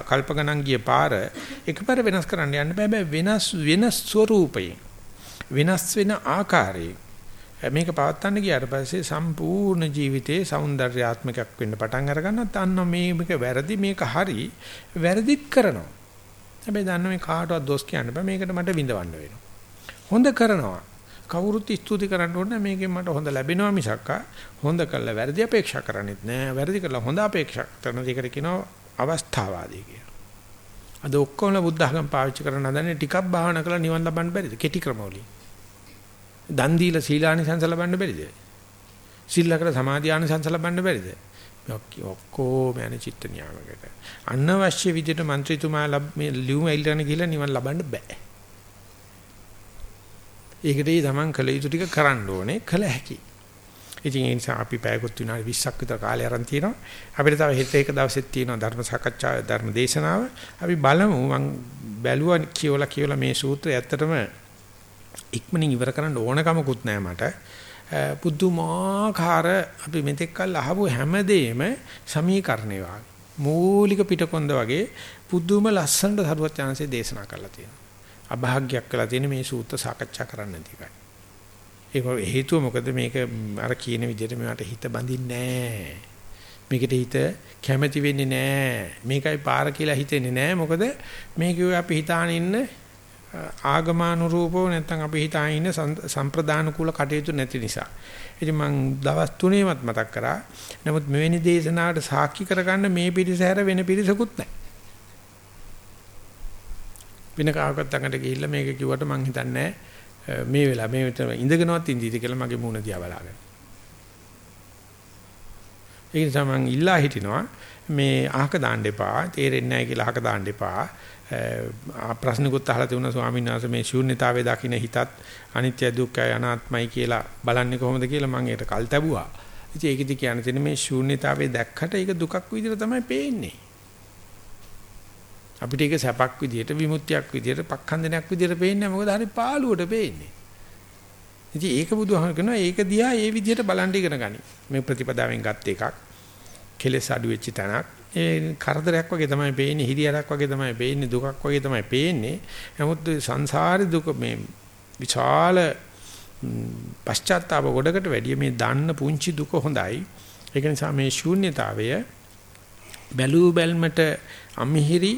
කල්පගණන් ගිය පාර එකපාර වෙනස් කරන්න යන්න බෑ. බෑ වෙනස් වෙන ස්වરૂපයෙන් වෙනස් වෙන ආකාරයේ මේක පවත්වන්න ගියාට පස්සේ සම්පූර්ණ ජීවිතේ సౌందర్యාත්මකයක් වෙන්න පටන් අරගන්නත් අන්න මේක වැරදි මේක හරි වැරදිත් කරනවා. හැබැයි දන්න මේ කාටවත් දොස් කියන්න බෑ. මේකට මට විඳවන්න වෙනවා. හොඳ කරනවා. කවුරුත් ස්තුති කරන්න ඕනේ මේකෙන් මට හොඳ ලැබෙනවා මිසක් හොඳ කළා වැරදි අපේක්ෂා කරන්නේත් නෑ වැරදි කළා හොඳ අපේක්ෂා කරන දෙකට කියනවා අවස්ථාවාදී කියලා. අද ඔක්කොම බුද්ධ ධර්ම පාවිච්චි කරන හදන්නේ ටිකක් භාවනා කරලා නිවන් ලබන්න බැරිද? කෙටි ක්‍රමවලින්. දන් දීලා සීලානිසංස ලබන්න බැරිද? සිල්ලා කරලා සමාධිආනිසංස ලබන්න බැරිද? ඔක්කොම යන චිත්ත නියාමකට. අනවශ්‍ය විදිහට മന്ത്രിතුමා මේ ලියුම එල්ලන ගිහලා නිවන් ලබන්න බෑ. ඒකට ඒ තමන් කළ යුතු ටික කරන්න ඕනේ කළ හැකි. ඉතින් ඒ නිසා අපි පැයකොත් විනාඩි 20ක් විතර කාලය අරන් තියෙනවා. අපිට තව හෙට එක දවසෙත් තියෙනවා ධර්ම සාකච්ඡා ධර්ම දේශනාව. අපි බලමු මම බැලුවා කියවලා කියවලා මේ සූත්‍රය ඇත්තටම ඉක්මනින් ඉවර කරන්න ඕන කමකුත් නැහැ මට. පුදුමාකාර අපි මෙතෙක් කල් අහපු හැමදේම සමීකරණේ වාගේ. මූලික පිටකොන්ද වගේ පුදුම ලස්සනට සරුවත් chance දේශනා කරලා තියෙනවා. අභාග්‍යයක් කළා තියෙන මේ සූත්‍ර සාකච්ඡා කරන්න නැති එකයි. ඒක හේතුව මොකද මේක අර කියන විදිහට මේකට හිත බඳින්නේ නැහැ. මේකට හිත කැමැති වෙන්නේ නැහැ. මේකයි පාර කියලා හිතෙන්නේ නැහැ. මොකද මේක අපි හිතාන ඉන්න ආගමානුරූපව නැත්නම් අපි හිතාන ඉන්න සම්ප්‍රදාන කුල කටයුතු නැති නිසා. ඉතින් මම දවස් තුනේමත් මතක් කරා. නමුත් මෙවැනි දේශනාවට සාක්ෂි කරගන්න මේ පිරිස හැර වෙන පිරිසකුත් නැහැ. වෙන කාකවත් ළඟට ගිහිල්ලා මේක කිව්වට මං හිතන්නේ මේ වෙලාව මේ විතර ඉඳගෙනවත් ඉඳීද කියලා මගේ මූණ දිහා බලාගෙන. ඒ නිසා මං ඉල්ලා හිටිනවා මේ අහක දාන්න එපා තේරෙන්නේ නැහැ කියලා අහක දාන්න එපා ප්‍රශ්නකුත් අහලා තිබුණා ස්වාමීන් වහන්සේ මේ ශූන්‍යතාවයේ දකින්න හිතත් අනිත්‍ය දුක්ඛය අනාත්මයි කියලා බලන්නේ කොහොමද කියලා මම ඒකට කල් තැබුවා. ඉතින් ඒකෙදි කියන්න තියෙන මේ ශූන්‍යතාවයේ දැක්කට ඒක දුකක් විදිහට තමයි පේන්නේ. අපිට ඒක සැපක් විදියට විමුක්තියක් විදියට පක්ඛන්දනයක් විදියට පේන්නේ මොකද හරි පාළුවට පේන්නේ. ඉතින් ඒක බුදුහාම කරනවා ඒක දිහා ඒ විදියට බලන් ඉගෙන ගනි. මේ ප්‍රතිපදාවෙන් ගත් එකක්. කෙලෙස් අඩු වෙච්ච තැනක්. ඒ කරදරයක් වගේ තමයි පේන්නේ, හිරියරක් වගේ තමයි පේන්නේ, දුකක් වගේ තමයි පේන්නේ. නමුත් සංසාරේ දුක මේ විශාල පශ්චාත්තාප ගොඩකට වැඩිය මේ දන්න පුංචි දුක හොඳයි. ඒක නිසා මේ ශූන්‍යතාවය බැලූ බැල්මට අමිහිරි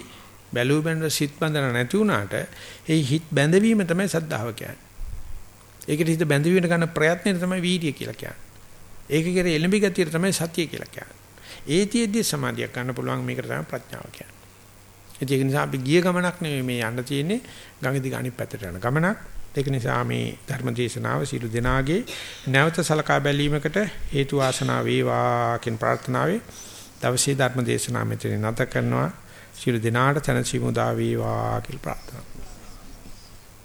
බැලුව බැලන සිත් බඳන නැති වුණාට ඒ හිත බැඳවීම තමයි සද්ධාව කියන්නේ. ඒකට හිත බැඳවීම ගන්න ප්‍රයත්නය තමයි වීර්ය කියලා කියන්නේ. ඒක කෙරේ එළඹි ගතිය තමයි සතිය කියලා කියන්නේ. ඒතියෙද්දි සමාධියක් ගන්න පුළුවන් මේකට තමයි ප්‍රඥාව කියන්නේ. ඒක නිසා අපි ගිය ගමනක් නෙවෙයි මේ යන්න තියෙන්නේ ගඟ දිග අනිත් පැත්තට යන ගමනක්. ඒක නිසා මේ ධර්ම දේශනාව සියලු දෙනාගේ නැවත සලකා බැලීමකට හේතු වාසනා වේවා කියන ප්‍රාර්ථනාවේ දවසේ ධර්ම දේශනාව මෙතන නැත කරනවා. සියලු දෙනාට තනසි මුදා වේවා කියලා ප්‍රාර්ථනා